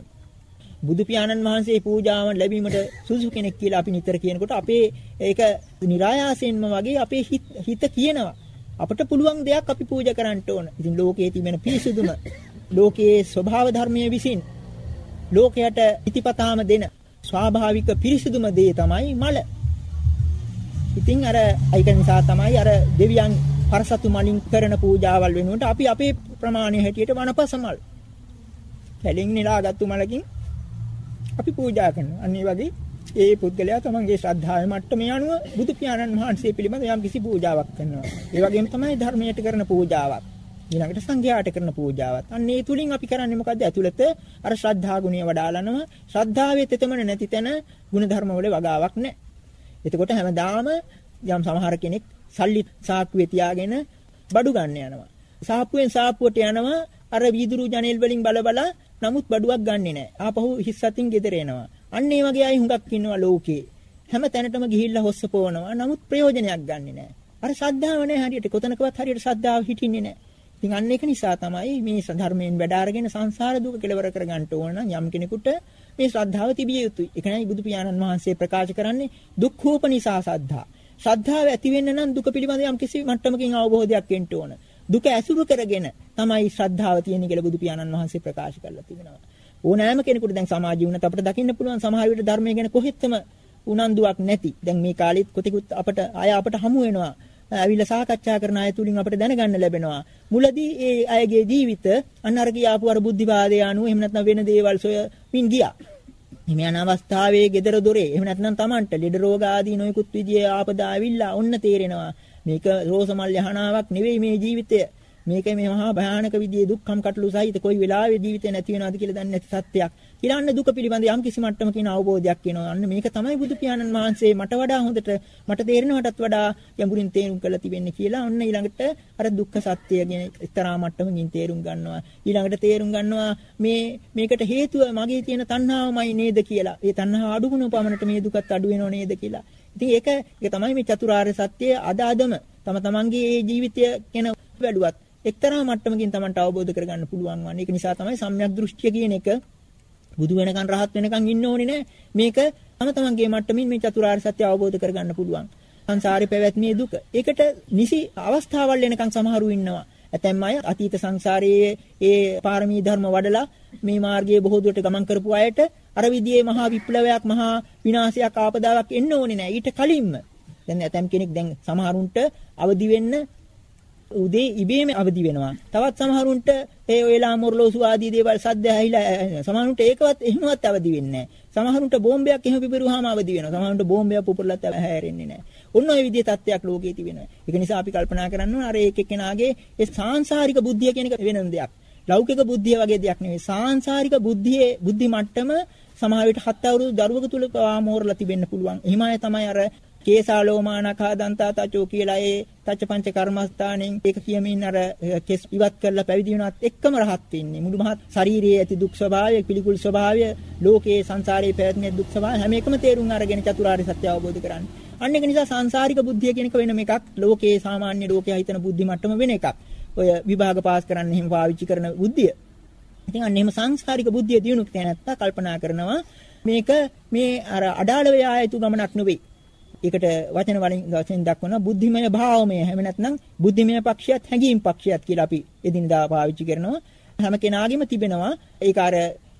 බුදු පියාණන් වහන්සේ පූජාවන් ලැබීමට සුදුසු කෙනෙක් කියලා අපි නිතර කියනකොට අපේ ඒක નિરાයාසයෙන්ම වගේ අපේ හිත කියනවා. අපට පුළුවන් දෙයක් අපි පූජා කරන්න ඕන. ඉතින් ලෝකයේ තිබෙන පිරිසුදුම ලෝකයේ ස්වභාව ධර්මයේ විසින් ලෝකයට ඉතිපතාම දෙන ස්වාභාවික පිරිසුදුම දේ තමයි මල. ඉතින් අර ඒක නිසා තමයි අර දෙවියන් පරසතු මලින් කරන පූජාවල් වෙනුවට අපි අපේ ප්‍රමාණය හැටියට වනපසමල් කැලින් නෙලාගත්තු මලකින් අපි පූජා කරනවා. අන්න ඒ වගේ ඒ පුද්ගලයා තමන්ගේ ශ්‍රද්ධාවේ මට්ටමේ අනුව බුදු පියාණන් වහන්සේ පිළිබඳ යම් කිසි පූජාවක් කරනවා. ඒ වගේම තමයි ධර්මයට කරන පූජාවක්. ඊළඟට සංඝයාට කරන පූජාවත්. අන්න ඒ තුලින් අපි කරන්නේ මොකද්ද? ඇතුළත අර ශ්‍රද්ධා ගුණය වඩාලනවා. ශ්‍රද්ධාවේ තෙතමන නැති තැන ගුණ ධර්ම වල වගාවක් නැහැ. එතකොට හැමදාම යම් සමහර කෙනෙක් සල්ලි සාක්කුවේ තියාගෙන බඩු ගන්න යනවා. සාප්පුවෙන් සාප්පුවට යනවා අර වීදුරු ජනේල් වලින් බල බල නමුත් බඩුවක් ගන්නෙ නැහැ. ආපහු හිස් අතින් ගෙදර එනවා. අන්න ඒ වගේ අය හුඟක් ඉන්නවා ලෝකේ. හැම තැනටම ගිහිල්ලා හොස්ස පොවනවා. නමුත් ප්‍රයෝජනයක් ගන්නෙ නැහැ. අර ශ්‍රද්ධාව නැහැ හරියට. කොතනකවත් හරියට ශ්‍රද්ධාව හිටින්නේ නැහැ. ඉතින් අන්න ඒක නිසා තමයි මේ ධර්මයෙන් වැඩ අරගෙන සංසාර දුක කෙලවර කරගන්න ඕන යම් කෙනෙකුට මේ ශ්‍රද්ධාව තිබිය යුතුයි. ඒකයි බුදු පියාණන් වහන්සේ ප්‍රකාශ කරන්නේ දුක්ඛෝපනිසා සද්ධා. ශ්‍රද්ධාව ඇති වෙන්න නම් දුක පිළිබඳ යම් කිසි මට්ටමකින් අවබෝධයක් එන්න ඕන. දුක ඇසුරු කරගෙන තමයි ශ්‍රද්ධාව තියෙන්නේ කියලා බුදු පියාණන් වහන්සේ ප්‍රකාශ කරලා තිබෙනවා. ඕනෑම කෙනෙකුට දැන් සමාජීය වුණත් අපිට දකින්න පුළුවන් සමහර විට ධර්මය ගැන කොහෙත්ම උනන්දුවක් නැති. දැන් මේ කාලෙත් කොතිකුත් අපට අය අපට හමු වෙනවා. ඇවිල්ලා සාකච්ඡා කරන අය තුලින් අපිට දැනගන්න ලැබෙනවා. මුලදී ඒ අයගේ ජීවිත අන්න අර කියාපු අර බුද්ධිවාදය අනුව එහෙම නැත්නම් වෙන දේවල් සොයමින් ගියා. හිම යන අවස්ථාවේ gedara dore එහෙම නැත්නම් Tamanට ලෙඩ රෝග ආදී නොයෙකුත් විදියේ ආපදා ඇවිල්ලා ඔන්න තේරෙනවා. මේක රෝසමල් යහනාවක් නෙවෙයි මේ ජීවිතය. මේක මේ මහා භයානක විදිහේ දුක්ඛම් කටළු සහිත කොයි වෙලාවෙ ජීවිතේ නැති වෙනවද කියලා දන්නේ නැති සත්‍යයක්. ඊළඟ දුක පිළිබඳ යම් කිසි මට්ටමකින් අවබෝධයක් එනවා. අන්න මේක තමයි බුදු පියාණන් වහන්සේ මට වඩා හොඳට මට තේරෙනවටත් වඩා යඟුරින් තේරුම් කරලා තිබෙන්නේ කියලා. ඔන්න ඊළඟට අර දුක්ඛ සත්‍ය ගැන එක්තරා මට්ටමකින් තේරුම් ගන්නවා. ඊළඟට තේරුම් ගන්නවා මේ මේකට හේතුව මගේ තියෙන තණ්හාවමයි නේද කියලා. ඒ තණ්හාව අඩු වුණ පමණට මේ දුකත් අඩු වෙනව නේද කියලා. ඉතින් ඒක ඒක තමයි මේ චතුරාර්ය සත්‍ය අද අදම තම තමන්ගේ ජීවිතය ගැන වැඩුවත් එක්තරා මට්ටමකින් Tamanට අවබෝධ කරගන්න පුළුවන් වන්නේ. ඒක නිසා තමයි සම්‍යක් දෘෂ්ටිය කියන එක බුදු වෙනකන් රහත් වෙනකන් ඉන්න ඕනේ නෑ. මේක තම තමන්ගේ මට්ටමින් මේ චතුරාර්ය සත්‍ය අවබෝධ කරගන්න පුළුවන්. සංසාරේ පැවැත්මේ දුක. ඒකට නිසි අවස්ථාවල් එනකන් සමහරු ඉන්නවා. ඇතැම් අය අතීත සංසාරයේ ඒ පාරමී ධර්ම වඩලා මේ මාර්ගයේ බොහෝ දුරට ගමන් කරපු අයට අර විදිහේ මහා විප්ලවයක් මහා විනාශයක් ආපදාවක් එන්න ඕනේ නැහැ. ඊට කලින්ම දැන් ඇතැම් කෙනෙක් දැන් සමහරුන්ට අවදි වෙන්න උදේ ඉබේම අවදි වෙනවා. තවත් සමහරුන්ට ඒ ඔයලා මොරලෝසු ආදී දේවල් සද්ද ඇහිලා සමහරුන්ට ඒකවත් එහෙමවත් අවදි වෙන්නේ නැහැ. සමහරුන්ට බෝම්බයක් එහෙම පිපිරුවාම අවදි වෙනවා. සමහරුන්ට බෝම්බයක් පුපුරලත් හැරෙන්නේ නැහැ. ඔන්න ඔය විදිහේ තත්ත්වයක් ලෝකයේ තිබෙනවා. ඒක නිසා අපි කල්පනා කරන්න ඕන අර එක එක්කෙනාගේ ඒ සාංශාරික බුද්ධිය කියන එක වෙනම දෙයක්. ලෞකික බුද්ධිය වගේ දෙයක් නෙවෙයි. සාංශාරික බුද්ධියේ බුද්ධි මට්ටම සමහර විට හත් අවුරුදු දරුවක තුල ආමෝරලා තිබෙන්න පුළුවන්. එහෙම අය තමයි අර කේසාලෝමානකා දන්තා තචෝ කියලා ඒ තච්ච පංච කර්මස්ථානෙන් ඒක කියමින් අර කෙස් ඉවත් කරලා පැවිදි වෙනවත් එක්කම රහත් වෙන්නේ. මුළු මහත් ශාරීරියේ ඇති දුක් ස්වභාවය පිළිකුල් ස්වභාවය ලෝකේ සංසාරයේ පැවැත්මේ දුක් ස්වභාවය හැම එකම තේරුම් අරගෙන චතුරාර්ය සත්‍ය අවබෝධ කරන්නේ. අන්න ඒක නිසා සංසාරික බුද්ධිය කියන එක වෙනම එකක් ලෝකේ සාමාන්‍ය ලෝකයා හිතන බුද්ධි මට්ටම වෙන එකක්. ඔය විභාග පාස් කරන්න එහෙම පාවිච්චි කරන බුද්ධිය. ඉතින් අන්න එහෙම සංස්කාරික බුද්ධිය දිනු නැත්තා කල්පනා කරනවා මේක මේ අර අඩාල වේ ආයතු ගමනක් නෙවෙයි. ඒකට වචන වලින් වශයෙන් දක්වනවා බුද්ධිමය භාවමය හැම නැත්නම් බුද්ධිමය පක්ෂයත් හැඟීම් පක්ෂයත් කියලා අපි එදිනදා පාවිච්චි කරනවා හැම කෙනාගේම තිබෙනවා ඒක අර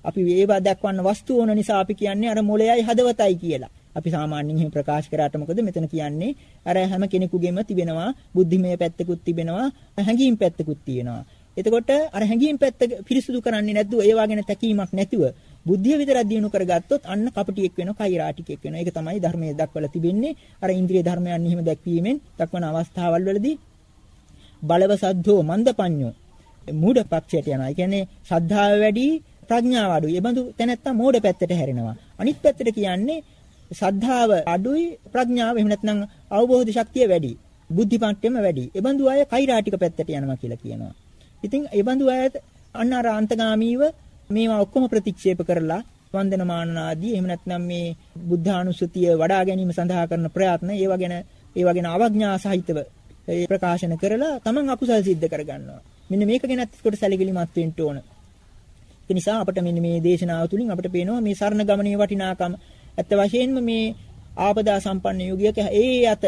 අපි ඒවා දක්වන්න වස්තු ඕන නිසා අපි කියන්නේ අර මොළයයි හදවතයි කියලා. අපි සාමාන්‍යයෙන් එහෙම ප්‍රකාශ කරාට මොකද මෙතන කියන්නේ අර හැම කෙනෙකුගේම තිබෙනවා බුද්ධිමය පැත්තකුත් තිබෙනවා හැඟීම් පැත්තකුත් තියෙනවා. එතකොට අර හැඟීම් පැත්ත පිරිසුදු කරන්නේ නැද්ද ඒවා ගැන තැකීමක් නැතුව බුද්ධිය විතරක් දිනු කරගත්තොත් අන්න කපටියෙක් වෙනවා කෛරාටිකෙක් වෙනවා. ඒක තමයි ධර්මයේ දක්වලා තිබෙන්නේ. අර ඉන්ද්‍රිය ධර්මයන් එහෙම දැක්වීමෙන් දක්වන අවස්ථාවල් වලදී බලව සද්ධෝ මන්දපඤ්ඤෝ මූඩ පක්ෂයට යනවා. ඒ කියන්නේ ශ්‍රද්ධාව වැඩි ප්‍රඥාව අඩුයි. ඒ බඳු තැනැත්තා මෝඩ පැත්තට හැරෙනවා. අනිත් පැත්තට කියන්නේ ශ්‍රද්ධාව අඩුයි ප්‍රඥාව එහෙම නැත්නම් අවබෝධ ශක්තිය වැඩි. බුද්ධි පන්ටෙම වැඩි. ඒ බඳු අය කෛරාටික පැත්තට යනවා කියලා කියනවා. ඉතින් ඒ බඳු අය අන්න අර අන්තගාමීව මේවා ඔක්කොම ප්‍රතික්ෂේප කරලා වන්දනමාන ආදී එහෙම නැත්නම් මේ බුද්ධානුස්සතිය වඩා ගැනීම සඳහා කරන ප්‍රයත්න ඒවා ගැන ඒවා ගැන අවඥා සහිතව ඒ ප්‍රකාශන කරලා තමන් අකුසල් සිද්ධ කරගන්නවා. මෙන්න මේක ගැනත් කොට සැලකිලිමත් වෙන්න ඕන. ඒ නිසා අපිට මෙන්න මේ දේශනාව තුළින් අපිට පේනවා මේ සරණ ගමනේ වටිනාකම. ඇත්ත වශයෙන්ම මේ ආපදා සම්පන්න යුගයක ඒ අත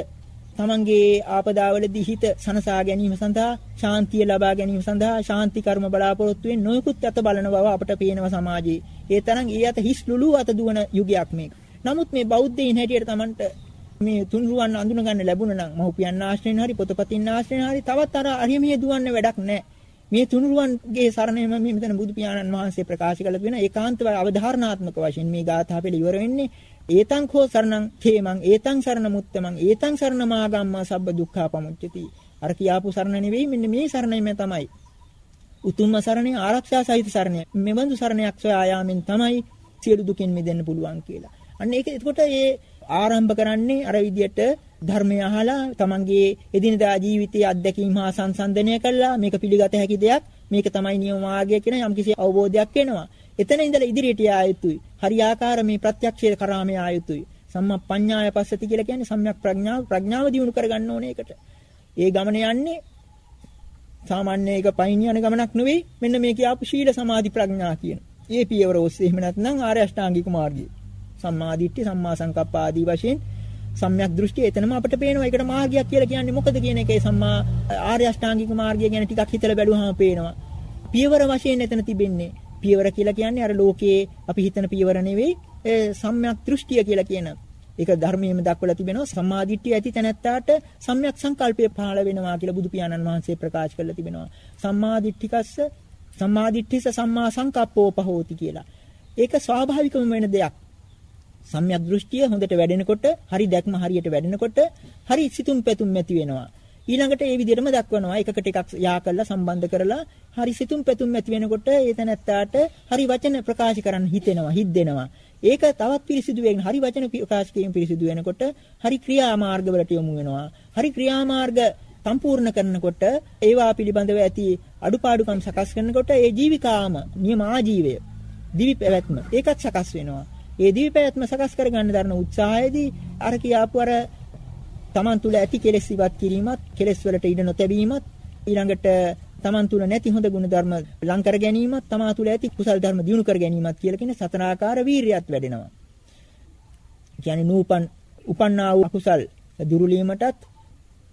තමන්ගේ ආපදාවලදී හිත සනසා ගැනීම සඳහා ශාන්තිය ලබා ගැනීම සඳහා ශාන්ති කර්ම බලාපොරොත්තු වෙන නොයෙකුත් අත බලන බව අපට පේනවා සමාජයේ. ඒ තරම් ඒ අත හිස් ලුලු අත දුවන යුගයක් මේක. නමුත් මේ බෞද්ධයින් හැටියට තමන්ට මේ තුන්රුවන් අඳුන ගන්න ලැබුණා නම් මහුපියන් ආශ්‍රයෙන් හරි පොතපතින් ආශ්‍රයෙන් හරි තවත් අර අරියමිය දුවන්න වැඩක් නැහැ. මේ තුනුරුවන්ගේ සරණයම මේ මෙතන බුදු පියාණන් වහන්සේ ප්‍රකාශ කළ වෙන ඒකාන්ත අවධාරණාත්මක වශයෙන් මේ ගාථා පෙළ ඉවර වෙන්නේ ඒතං කෝ සරණං තේමං ඒතං සරණ මුත්තමං ඒතං සරණ මාගම්මා සබ්බ දුක්ඛා පමුච්චති. අර කියාපු සරණ නෙවෙයි මෙන්න මේ සරණයම තමයි. උතුම්ම සරණේ ආරක්ෂා සහිත සරණය මෙබඳු සරණයක් සොයා යාමෙන් තමයි සියලු දුකින් මිදෙන්න පුළුවන් කියලා. අන්න ඒක එතකොට ඒ ආරම්භ කරන්නේ අර විදියට ධර්මය අහලා තමන්ගේ එදිනදා ජීවිතයේ අත්දැකීම් හා සංසන්දනය කළා. මේක පිළිගත හැකි දෙයක්. මේක තමයි නියම මාර්ගය කියන යම්කිසි අවබෝධයක් එනවා. එතන ඉඳලා ඉදිරියට යා යුතුයි. හරියාකාර මේ ප්‍රත්‍යක්ෂය කරාම යා යුතුයි. සම්මා පඤ්ඤාය පස්සති කියලා කියන්නේ සම්‍යක් ප්‍රඥාව ප්‍රඥාව දියුණු කරගන්න ඕනේ ඒකට. ඒ ගමන යන්නේ සාමාන්‍ය එක පයින් යන ගමනක් නෙවෙයි. මෙන්න මේ කියාපු ශීල සමාධි ප්‍රඥා කියන. ඒ පියවර ඔස්සේ එහෙම නැත්නම් ආර්ය අෂ්ටාංගික මාර්ගය. සම්මා දිට්ඨි සම්මා සංකප්ප ආදී වශයෙන් සම්‍යක් දෘෂ්ටි එතනම අපිට පේනවා ඒකට මාර්ගයක් කියලා කියන්නේ මොකද කියන එකේ සම්මා ආර්ය අෂ්ටාංගික මාර්ගය ගැන ටිකක් හිතලා බැලුවාම පේනවා. පියවර වශයෙන් එතන තිබෙන්නේ පියවර කියලා කියන්නේ අර ලෝකයේ අපි හිතන පියවර නෙවෙයි සම්‍යක් දෘෂ්ටිය කියලා කියන. ඒක ධර්මයේම දක්වලා තිබෙනවා සම්මාදිට්ඨිය ඇති තැනැත්තාට සම්‍යක් සංකල්පය පහළ වෙනවා කියලා බුදු පියාණන් වහන්සේ ප්‍රකාශ කරලා තිබෙනවා. සම්මාදිට්ඨිකස්ස සම්මාදිට්ඨිස සම්මා සංකප්පෝ පහෝති කියලා. ඒක ස්වාභාවිකම වෙන දෙයක්. සම්‍යක් දෘෂ්ටිය හොඳට වැඩෙනකොට, හරි දැක්ම හරියට වැඩෙනකොට, හරි සිතුම් පැතුම් ඇති වෙනවා. ඊළඟට ඒ විදිහටම දක්වනවා. එකකට එකක් යා කරලා සම්බන්ධ කරලා හරි සිතුම් පැතුම් ඇති වෙනකොට ඒ තැනැත්තාට හරි වචන ප්‍රකාශ කරන්න හිතෙනවා හිද්දෙනවා. ඒක තවත් පිරිසිදු වෙන හරි වචන ප්‍රකාශ කිරීම පිරිසිදු වෙනකොට හරි ක්‍රියාමාර්ග වලට යොමු වෙනවා. හරි ක්‍රියාමාර්ග සම්පූර්ණ කරනකොට ඒවා පිළිබඳව ඇති අඩුපාඩුකම් සකස් කරනකොට ඒ ජීවිකාම නියම ආජීවය දිවි පැවැත්ම ඒකත් සකස් වෙනවා. ඒ දිවි පැවැත්ම සකස් කරගන්න දරන උත්සාහයේදී අර කියාපු අර තමන් තුළ ඇති කෙලෙස් ඉවත් කිරීමත් කෙලෙස් වලට ඉඩ නොතැබීමත් ඊළඟට තමන් තුළ නැති හොඳ ගුණ ධර්ම ලං කර ගැනීමත් තමා තුළ ඇති කුසල් ධර්ම දියුණු කර ගැනීමත් කියලා කියන සතරාකාර වීරියත් වැඩෙනවා. කියන්නේ නූපන් උපන්නා වූ අකුසල් දුරුලීමටත්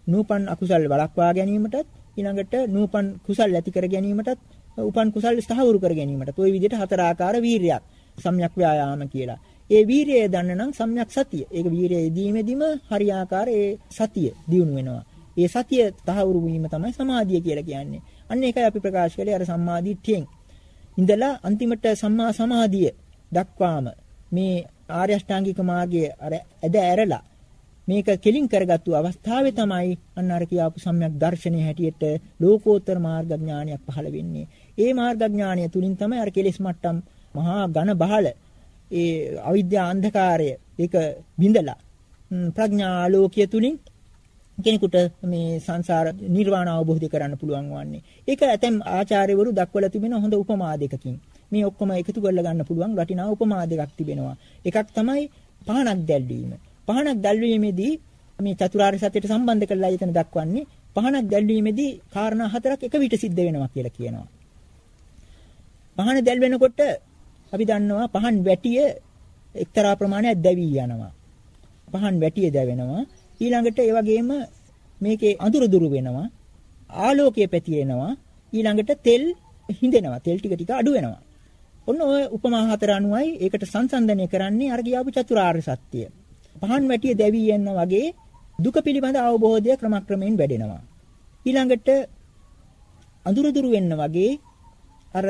නූපන් අකුසල් වළක්වා ගැනීමටත් ඊළඟට නූපන් කුසල් ඇති කර ගැනීමටත් උපන් කුසල් ස්ථාවර කර ගැනීමටත් ওই විදිහට හතර ආකාර වීරියක් සම්‍යක් ව්‍යායාම කියලා. ඒ වීරිය දන්න නම් සම්‍යක් සතිය. ඒක වීරිය යෙදීමෙදිම හරියාකාර ඒ සතිය දියුණු වෙනවා. ඒ සතිය තහවුරු වීම තමයි සමාධිය කියලා කියන්නේ. අන්න ඒකයි අපි ප්‍රකාශ කළේ අර සම්මාදිට්ඨියෙන්. ඉඳලා අන්තිමට සම්මා සමාධිය දක්වාම මේ ආර්ය අෂ්ටාංගික මාර්ගයේ අර ඇද ඇරලා මේක කෙලින් කරගත්තු අවස්ථාවේ තමයි අන්න අර කියාපු සම්‍යක් දර්ශනයේ හැටියට ලෝකෝත්තර මාර්ග ඥානයක් පහළ වෙන්නේ. ඒ මාර්ග ඥානය තුලින් තමයි අර කෙලෙස් මට්ටම් මහා ඝන බහල ඒ අවිද්‍යා අන්ධකාරය ඒක විඳලා ප්‍රඥා ආලෝකය තුලින් කෙනෙකුට මේ සංසාර නිර්වාණ අවබෝධ කරන්න පුළුවන් වන්නේ. ඒක ඇතැම් ආචාර්යවරු දක්වලා තිබෙන හොඳ උපමා දෙකකින්. මේ ඔක්කොම එකතු කරලා ගන්න පුළුවන් වටිනා උපමා දෙකක් තිබෙනවා. එකක් තමයි පහනක් දැල්වීම. පහනක් දැල්වීමේදී මේ චතුරාර්ය සත්‍යයට සම්බන්ධ කරලා එතන දක්වන්නේ පහනක් දැල්වීමේදී කාරණා හතරක් එක විට සිද්ධ වෙනවා කියලා කියනවා. පහන දැල් වෙනකොට අපි දන්නවා පහන් වැටිය එක්තරා ප්‍රමාණයක් දැවි යනවා. පහන් වැටිය දැවෙනවා. ඊළඟට ඒ වගේම මේකේ අඳුර දුරු වෙනවා. ආලෝකයේ පැතිරෙනවා. ඊළඟට තෙල් හිඳෙනවා. තෙල් ටික ටික අඩු වෙනවා. ඔන්න ඔය උපමා හතර අනුවයි ඒකට සංසන්දනය කරන්නේ අර කියාපු චතුරාර්ය සත්‍යය. පහන් වැටිය දැවි යන වගේ දුක පිළිබඳ අවබෝධය ක්‍රමක්‍රමයෙන් වැඩෙනවා. ඊළඟට අඳුර දුරු වෙන්න වගේ අර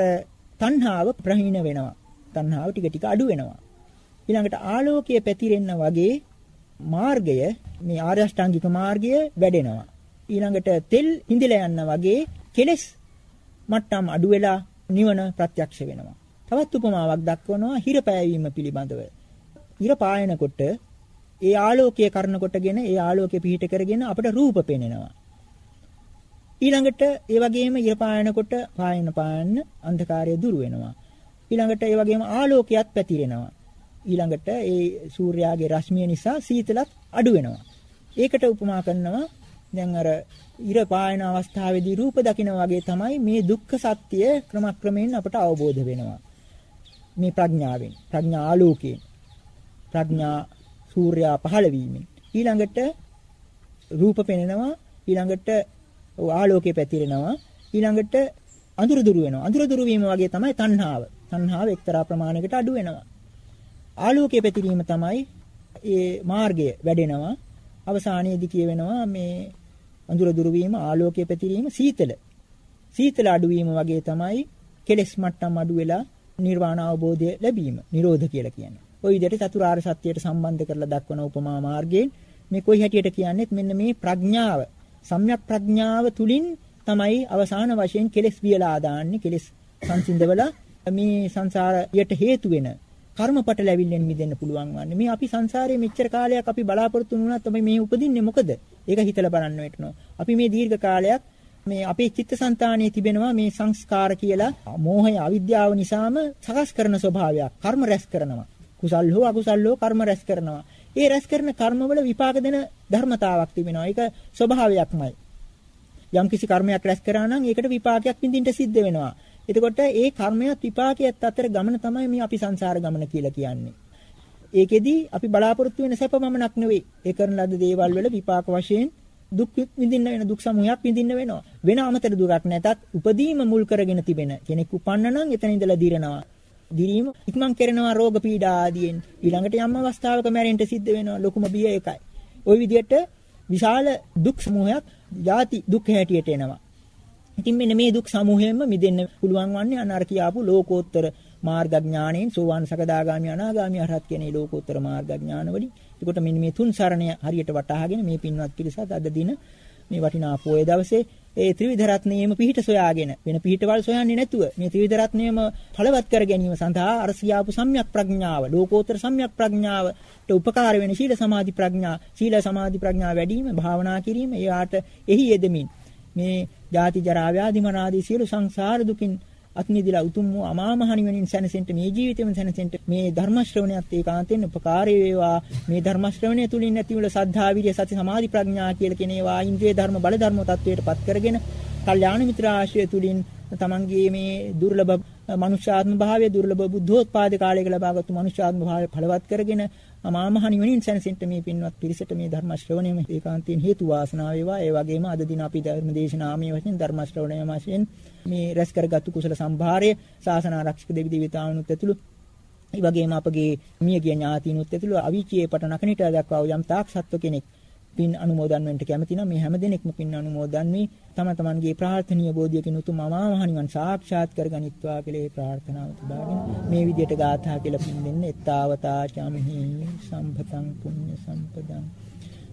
තණ්හාව ප්‍රහීන වෙනවා. තණ්හාව ටික ටික අඩු වෙනවා. ඊළඟට ආලෝකයේ පැතිරෙන්න වගේ මාර්ගය මේ ආර්ය අෂ්ටාංගික මාර්ගය වැඩෙනවා. ඊළඟට තෙල් හිඳිලා යන්න වගේ කෙලස් මට්ටම් අඩු වෙලා නිවන ප්‍රත්‍යක්ෂ වෙනවා. තවත් උපමාවක් දක්වනවා හිර පෑවීම පිළිබඳව. හිර පායනකොට ඒ ආලෝකයේ කරන කොටගෙන ඒ ආලෝකයේ පිහිට කරගෙන අපට රූප පෙනෙනවා. ඊළඟට ඒ වගේම ඉර පායනකොට පායන පායන්න අන්ධකාරය දුර වෙනවා. ඊළඟට ඒ වගේම ආලෝකයක් පැතිරෙනවා. ඊළඟට ඒ සූර්යාගේ රශ්මිය නිසා සීතලත් අඩු වෙනවා. ඒකට උපමා කරනවා දැන් අර ඉර පායන අවස්ථාවේදී රූප දකින වගේ තමයි මේ දුක්ඛ සත්‍ය ක්‍රමක්‍රමයෙන් අපට අවබෝධ වෙනවා. මේ ප්‍රඥාවෙන් ප්‍රඥා ආලෝකයෙන් ප්‍රඥා සූර්යා පහළ වීමෙන් ඊළඟට රූප පෙනෙනවා ඊළඟට ආලෝකය පැතිරෙනවා ඊළඟට අඳුර දුරු වෙනවා අඳුර දුරු වීම වගේ තමයි තණ්හාව තණ්හාව එක්තරා ප්‍රමාණයකට අඩු වෙනවා. ආලෝකයේ පැතිරීම තමයි ඒ මාර්ගය වැඩෙනවා. අවසානයේදී කියවෙනවා මේ අඳුර දුරු වීම ආලෝකයේ පැතිරීම සීතල. සීතල අඩු වීම වගේ තමයි කෙලෙස් මට්ටම් අඩු වෙලා නිර්වාණ අවබෝධය ලැබීම නිරෝධ කියලා කියන්නේ. ওই විදිහට චතුරාර්ය සත්‍යයට සම්බන්ධ කරලා දක්වන උපමා මාර්ගයෙන් මේ කොයි හැටියට කියන්නේත් මෙන්න මේ ප්‍රඥාව සම්‍යක් ප්‍රඥාව තුලින් තමයි අවසාන වශයෙන් කෙලෙස් වියලා දාන්නේ කෙලෙස් සංසිඳවලා මේ සංසාරයට හේතු වෙන කර්මපට ලැබිල්ලෙන් මිදෙන්න පුළුවන් වන්නේ. මේ අපි සංසාරයේ මෙච්චර කාලයක් අපි බලාපොරොත්තු වුණාත් අපි මේ උපදින්නේ මොකද? ඒක හිතලා බලන්න වෙටනවා. අපි මේ දීර්ඝ කාලයක් මේ අපේ චිත්තසංතානයේ තිබෙනවා මේ සංස්කාර කියලා මෝහය අවිද්‍යාව නිසාම සකස් කරන ස්වභාවයක්. කර්ම රැස් කරනවා. කුසල් හෝ අකුසල් හෝ කර්ම රැස් කරනවා. ඒ රැස් කරන කර්මවල විපාක දෙන ධර්මතාවක් තිබෙනවා. ඒක ස්වභාවයක්මයි. යම් කිසි කර්මයක් රැස් කරා නම් ඒකට විපාකයක් විඳින්න සිද්ධ වෙනවා. එතකොට ඒ කර්මයක් විපාකයක් අතර ගමන තමයි මේ අපි සංසාර ගමන කියලා කියන්නේ. ඒකෙදි අපි බලාපොරොත්තු වෙන සැප මමනක් නෙවෙයි. ඒ කරන ලද දේවල් වල විපාක වශයෙන් දුක් විඳින්න වෙන දුක් සමූහයක් විඳින්න වෙනවා. වෙන අමතර දුරක් නැතත් උපදීම මුල් කරගෙන තිබෙන කෙනෙක් උපන්න නම් එතන ඉඳලා දිරනවා. දිරීම ඉක්මන් කරනවා රෝග පීඩා ආදියෙන්. ඊළඟට යම් අවස්ථාවක මැරෙන්න සිද්ධ වෙනවා. ලොකුම බිය එකයි. ওই විදිහට විශාල දුක් සමූහයක් ಜಾති දුක් හැටියට එනවා. ඉතින් මෙන්න මේ දුක් සමූහයෙන්ම මිදෙන්න පුළුවන් වන්නේ අනාර කියාපු ලෝකෝත්තර මාර්ගඥාණයෙන් සෝවාන් සකදාගාමි අනාගාමි අරහත් කියන ලෝකෝත්තර මාර්ගඥාන වලින්. ඒකට මෙන්න මේ තුන් සරණය හරියට වටහාගෙන මේ පින්වත් පිරිසත් අද දින මේ වටිනා පොයේ දවසේ ඒ ත්‍රිවිධ රත්නයේම පිහිට සොයාගෙන වෙන පිහිටවල් සොයන්නේ නැතුව මේ ත්‍රිවිධ රත්නයේම ඵලවත් කර ගැනීම සඳහා අර සියාපු සම්‍යක් ප්‍රඥාව ලෝකෝත්තර සම්‍යක් ප්‍රඥාවට උපකාර වෙන සීල සමාධි ප්‍රඥා සීල සමාධි ප්‍රඥා වැඩි වීම භාවනා කිරීම එයාට එහි යෙදමින් මේ ජාති ජරා ව්‍යාධි මරණ සියලු සංසාර දුකින් අත්මිදලා උතුම් වූ අමා මහ නිවනින් සැනසෙන්න මේ ජීවිතෙම සැනසෙන්න මේ ධර්ම ශ්‍රවණයත් ඒකාන්තයෙන් උපකාරී වේවා. මේ ධර්ම ශ්‍රවණය තුලින් ඇතිවල සද්ධා විරිය සති සමාධි ප්‍රඥා කියලා කියන ඒවා ඉන්ද්‍රිය ධර්ම බල ධර්ම තත්වයට පත් කරගෙන කල්යාණ මිත්‍ර ආශ්‍රය තුලින් තමන්ගේ මේ දුර්ලභ මනුෂ්‍යාත්ම භාවය දුර්ලභ බුද්ධෝත්පාද කාලයක ලබාගත්තු මනුෂ්‍යාත්ම භාවය පළවත් කරගෙන අමාමහ නිවනින් සැනසෙන්න මේ පින්වත් පිරිසට මේ ධර්ම ශ්‍රවණයම ඒකාන්තයෙන් හේතු වාසනාව වේවා. ඒ වගේම අද දින අපි ධර්ම දේශනාමය වශයෙන් ධර්ම ශ්‍රවණය වශයෙන් මේ රැස් කරගත්තු කුසල සම්භාරය ශාසන ආරක්ෂක දෙවි දේවතාවුනුත් ඇතුළු ඒ වගේම අපගේ මියගිය ඥාතීනුත් ඇතුළු අවීචයේ පටනක නිට දක්වා යම් තාක් සත්ව කෙනෙක් පින් අනුමෝදන් වෙන්න කැමති නම් මේ හැම දිනෙකම පින් අනුමෝදන් වී තම තමන්ගේ ප්‍රාර්ථනීය බෝධියකින් උතුම් අමා මහ නිවන් සාක්ෂාත් කරගනිත්වා කියලා ඒ ප්‍රාර්ථනාව තිබාගෙන මේ විදියට ගාථා කියලා පින් දෙන්නේ. එත්තාවතා චම්හි සම්පතං පුඤ්ඤ සම්පදං.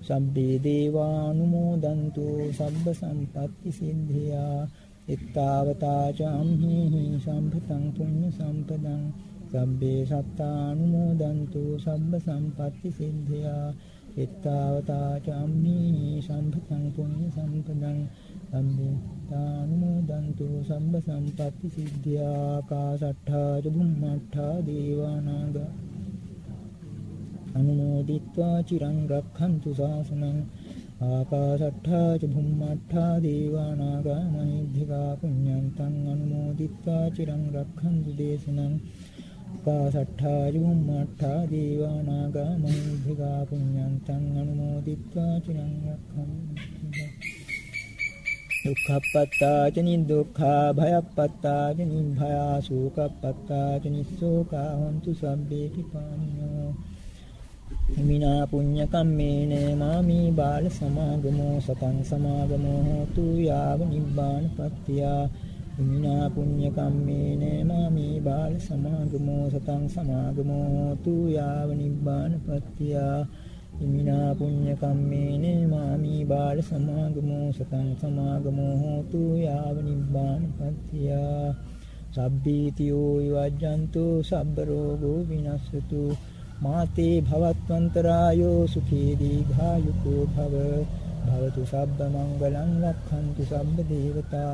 සබ්බේ දේවානුමෝදන්තු සබ්බ සම්පත්ති සිද්ධියා. එත්තාවතා චම්හි සම්පතං පුඤ්ඤ සම්පදං. සබ්බේ සත්තානුමෝදන්තු සබ්බ සම්පත්ති සිද්ධියා. එත්තාවතා චම්හි සම්පතං පුඤ්ඤ සම්පදං සම්බුද්ධානුමෝදන්තු සම්බ සම්පatti සිද්ධා කාසට්ඨා චුම්මට්ඨා දේවානාග අනුමෝදිත්වා චිරං රක්ඛන්තු ශාසනං ආකාසට්ඨා චුම්මට්ඨා දේවානාග මහිද්దికා පුඤ්ඤන්තං අනුමෝදිත්වා චිරං රක්ඛන්තු දේශනං ආකාසට්ඨා චුම්මට්ඨා දේවානාග මහිද්దికා පුඤ්ඤන්තං අනුමෝදිත්වා චිරං රක්ඛන්තු දුක්ඛප්පත්තා චනි දුක්ඛා භයප්පත්තා චනි භයා සෝකප්පත්තා චනි සෝකා හොන්තු සබ්බේ පිපානිනෝ හිමිනා පුඤ්ඤ කම්මේන මාමි බාල සමාගමෝ සතං සමාගමෝ හෝතු යාව නිබ්බාන පත්‍තියා හිමිනා පුඤ්ඤ කම්මේන මාමි බාල සමාගමෝ සතං සමාගමෝ හෝතු යාව නිබ්බාන පත්‍තියා ඉමිනා පුඤ්ඤ කම්මේන මාමි බාල සමාගමෝ සතං සමාගමෝ හෝතු යාව නිබ්බාන පත්‍තියා සබ්බීතියෝ විවජ්ජන්තු සබ්බ රෝගෝ විනස්සතු මාතේ භවත්වන්තරායෝ සුඛී දීඝායුකෝ භව භවතු සබ්බ මංගලං රක්ඛන්තු සබ්බ දේවතා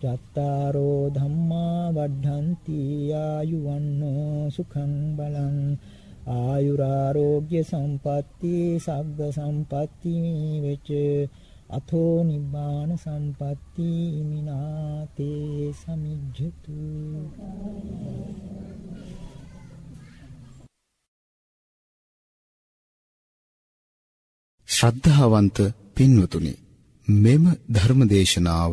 චත්තාරෝ ධම්මා වඩ්ඩಂತಿ ආයුවන්නෝ සුඛං බලං ආයුරාෝග්‍ය සම්පatti සග්ග සම්පatti වෙච අතෝ නිබ්බාන සම්පatti මිනාතේ සමිජ්ජතු ශ්‍රද්ධාවන්ත පින්වතුනි මෙම ධර්මදේශනාව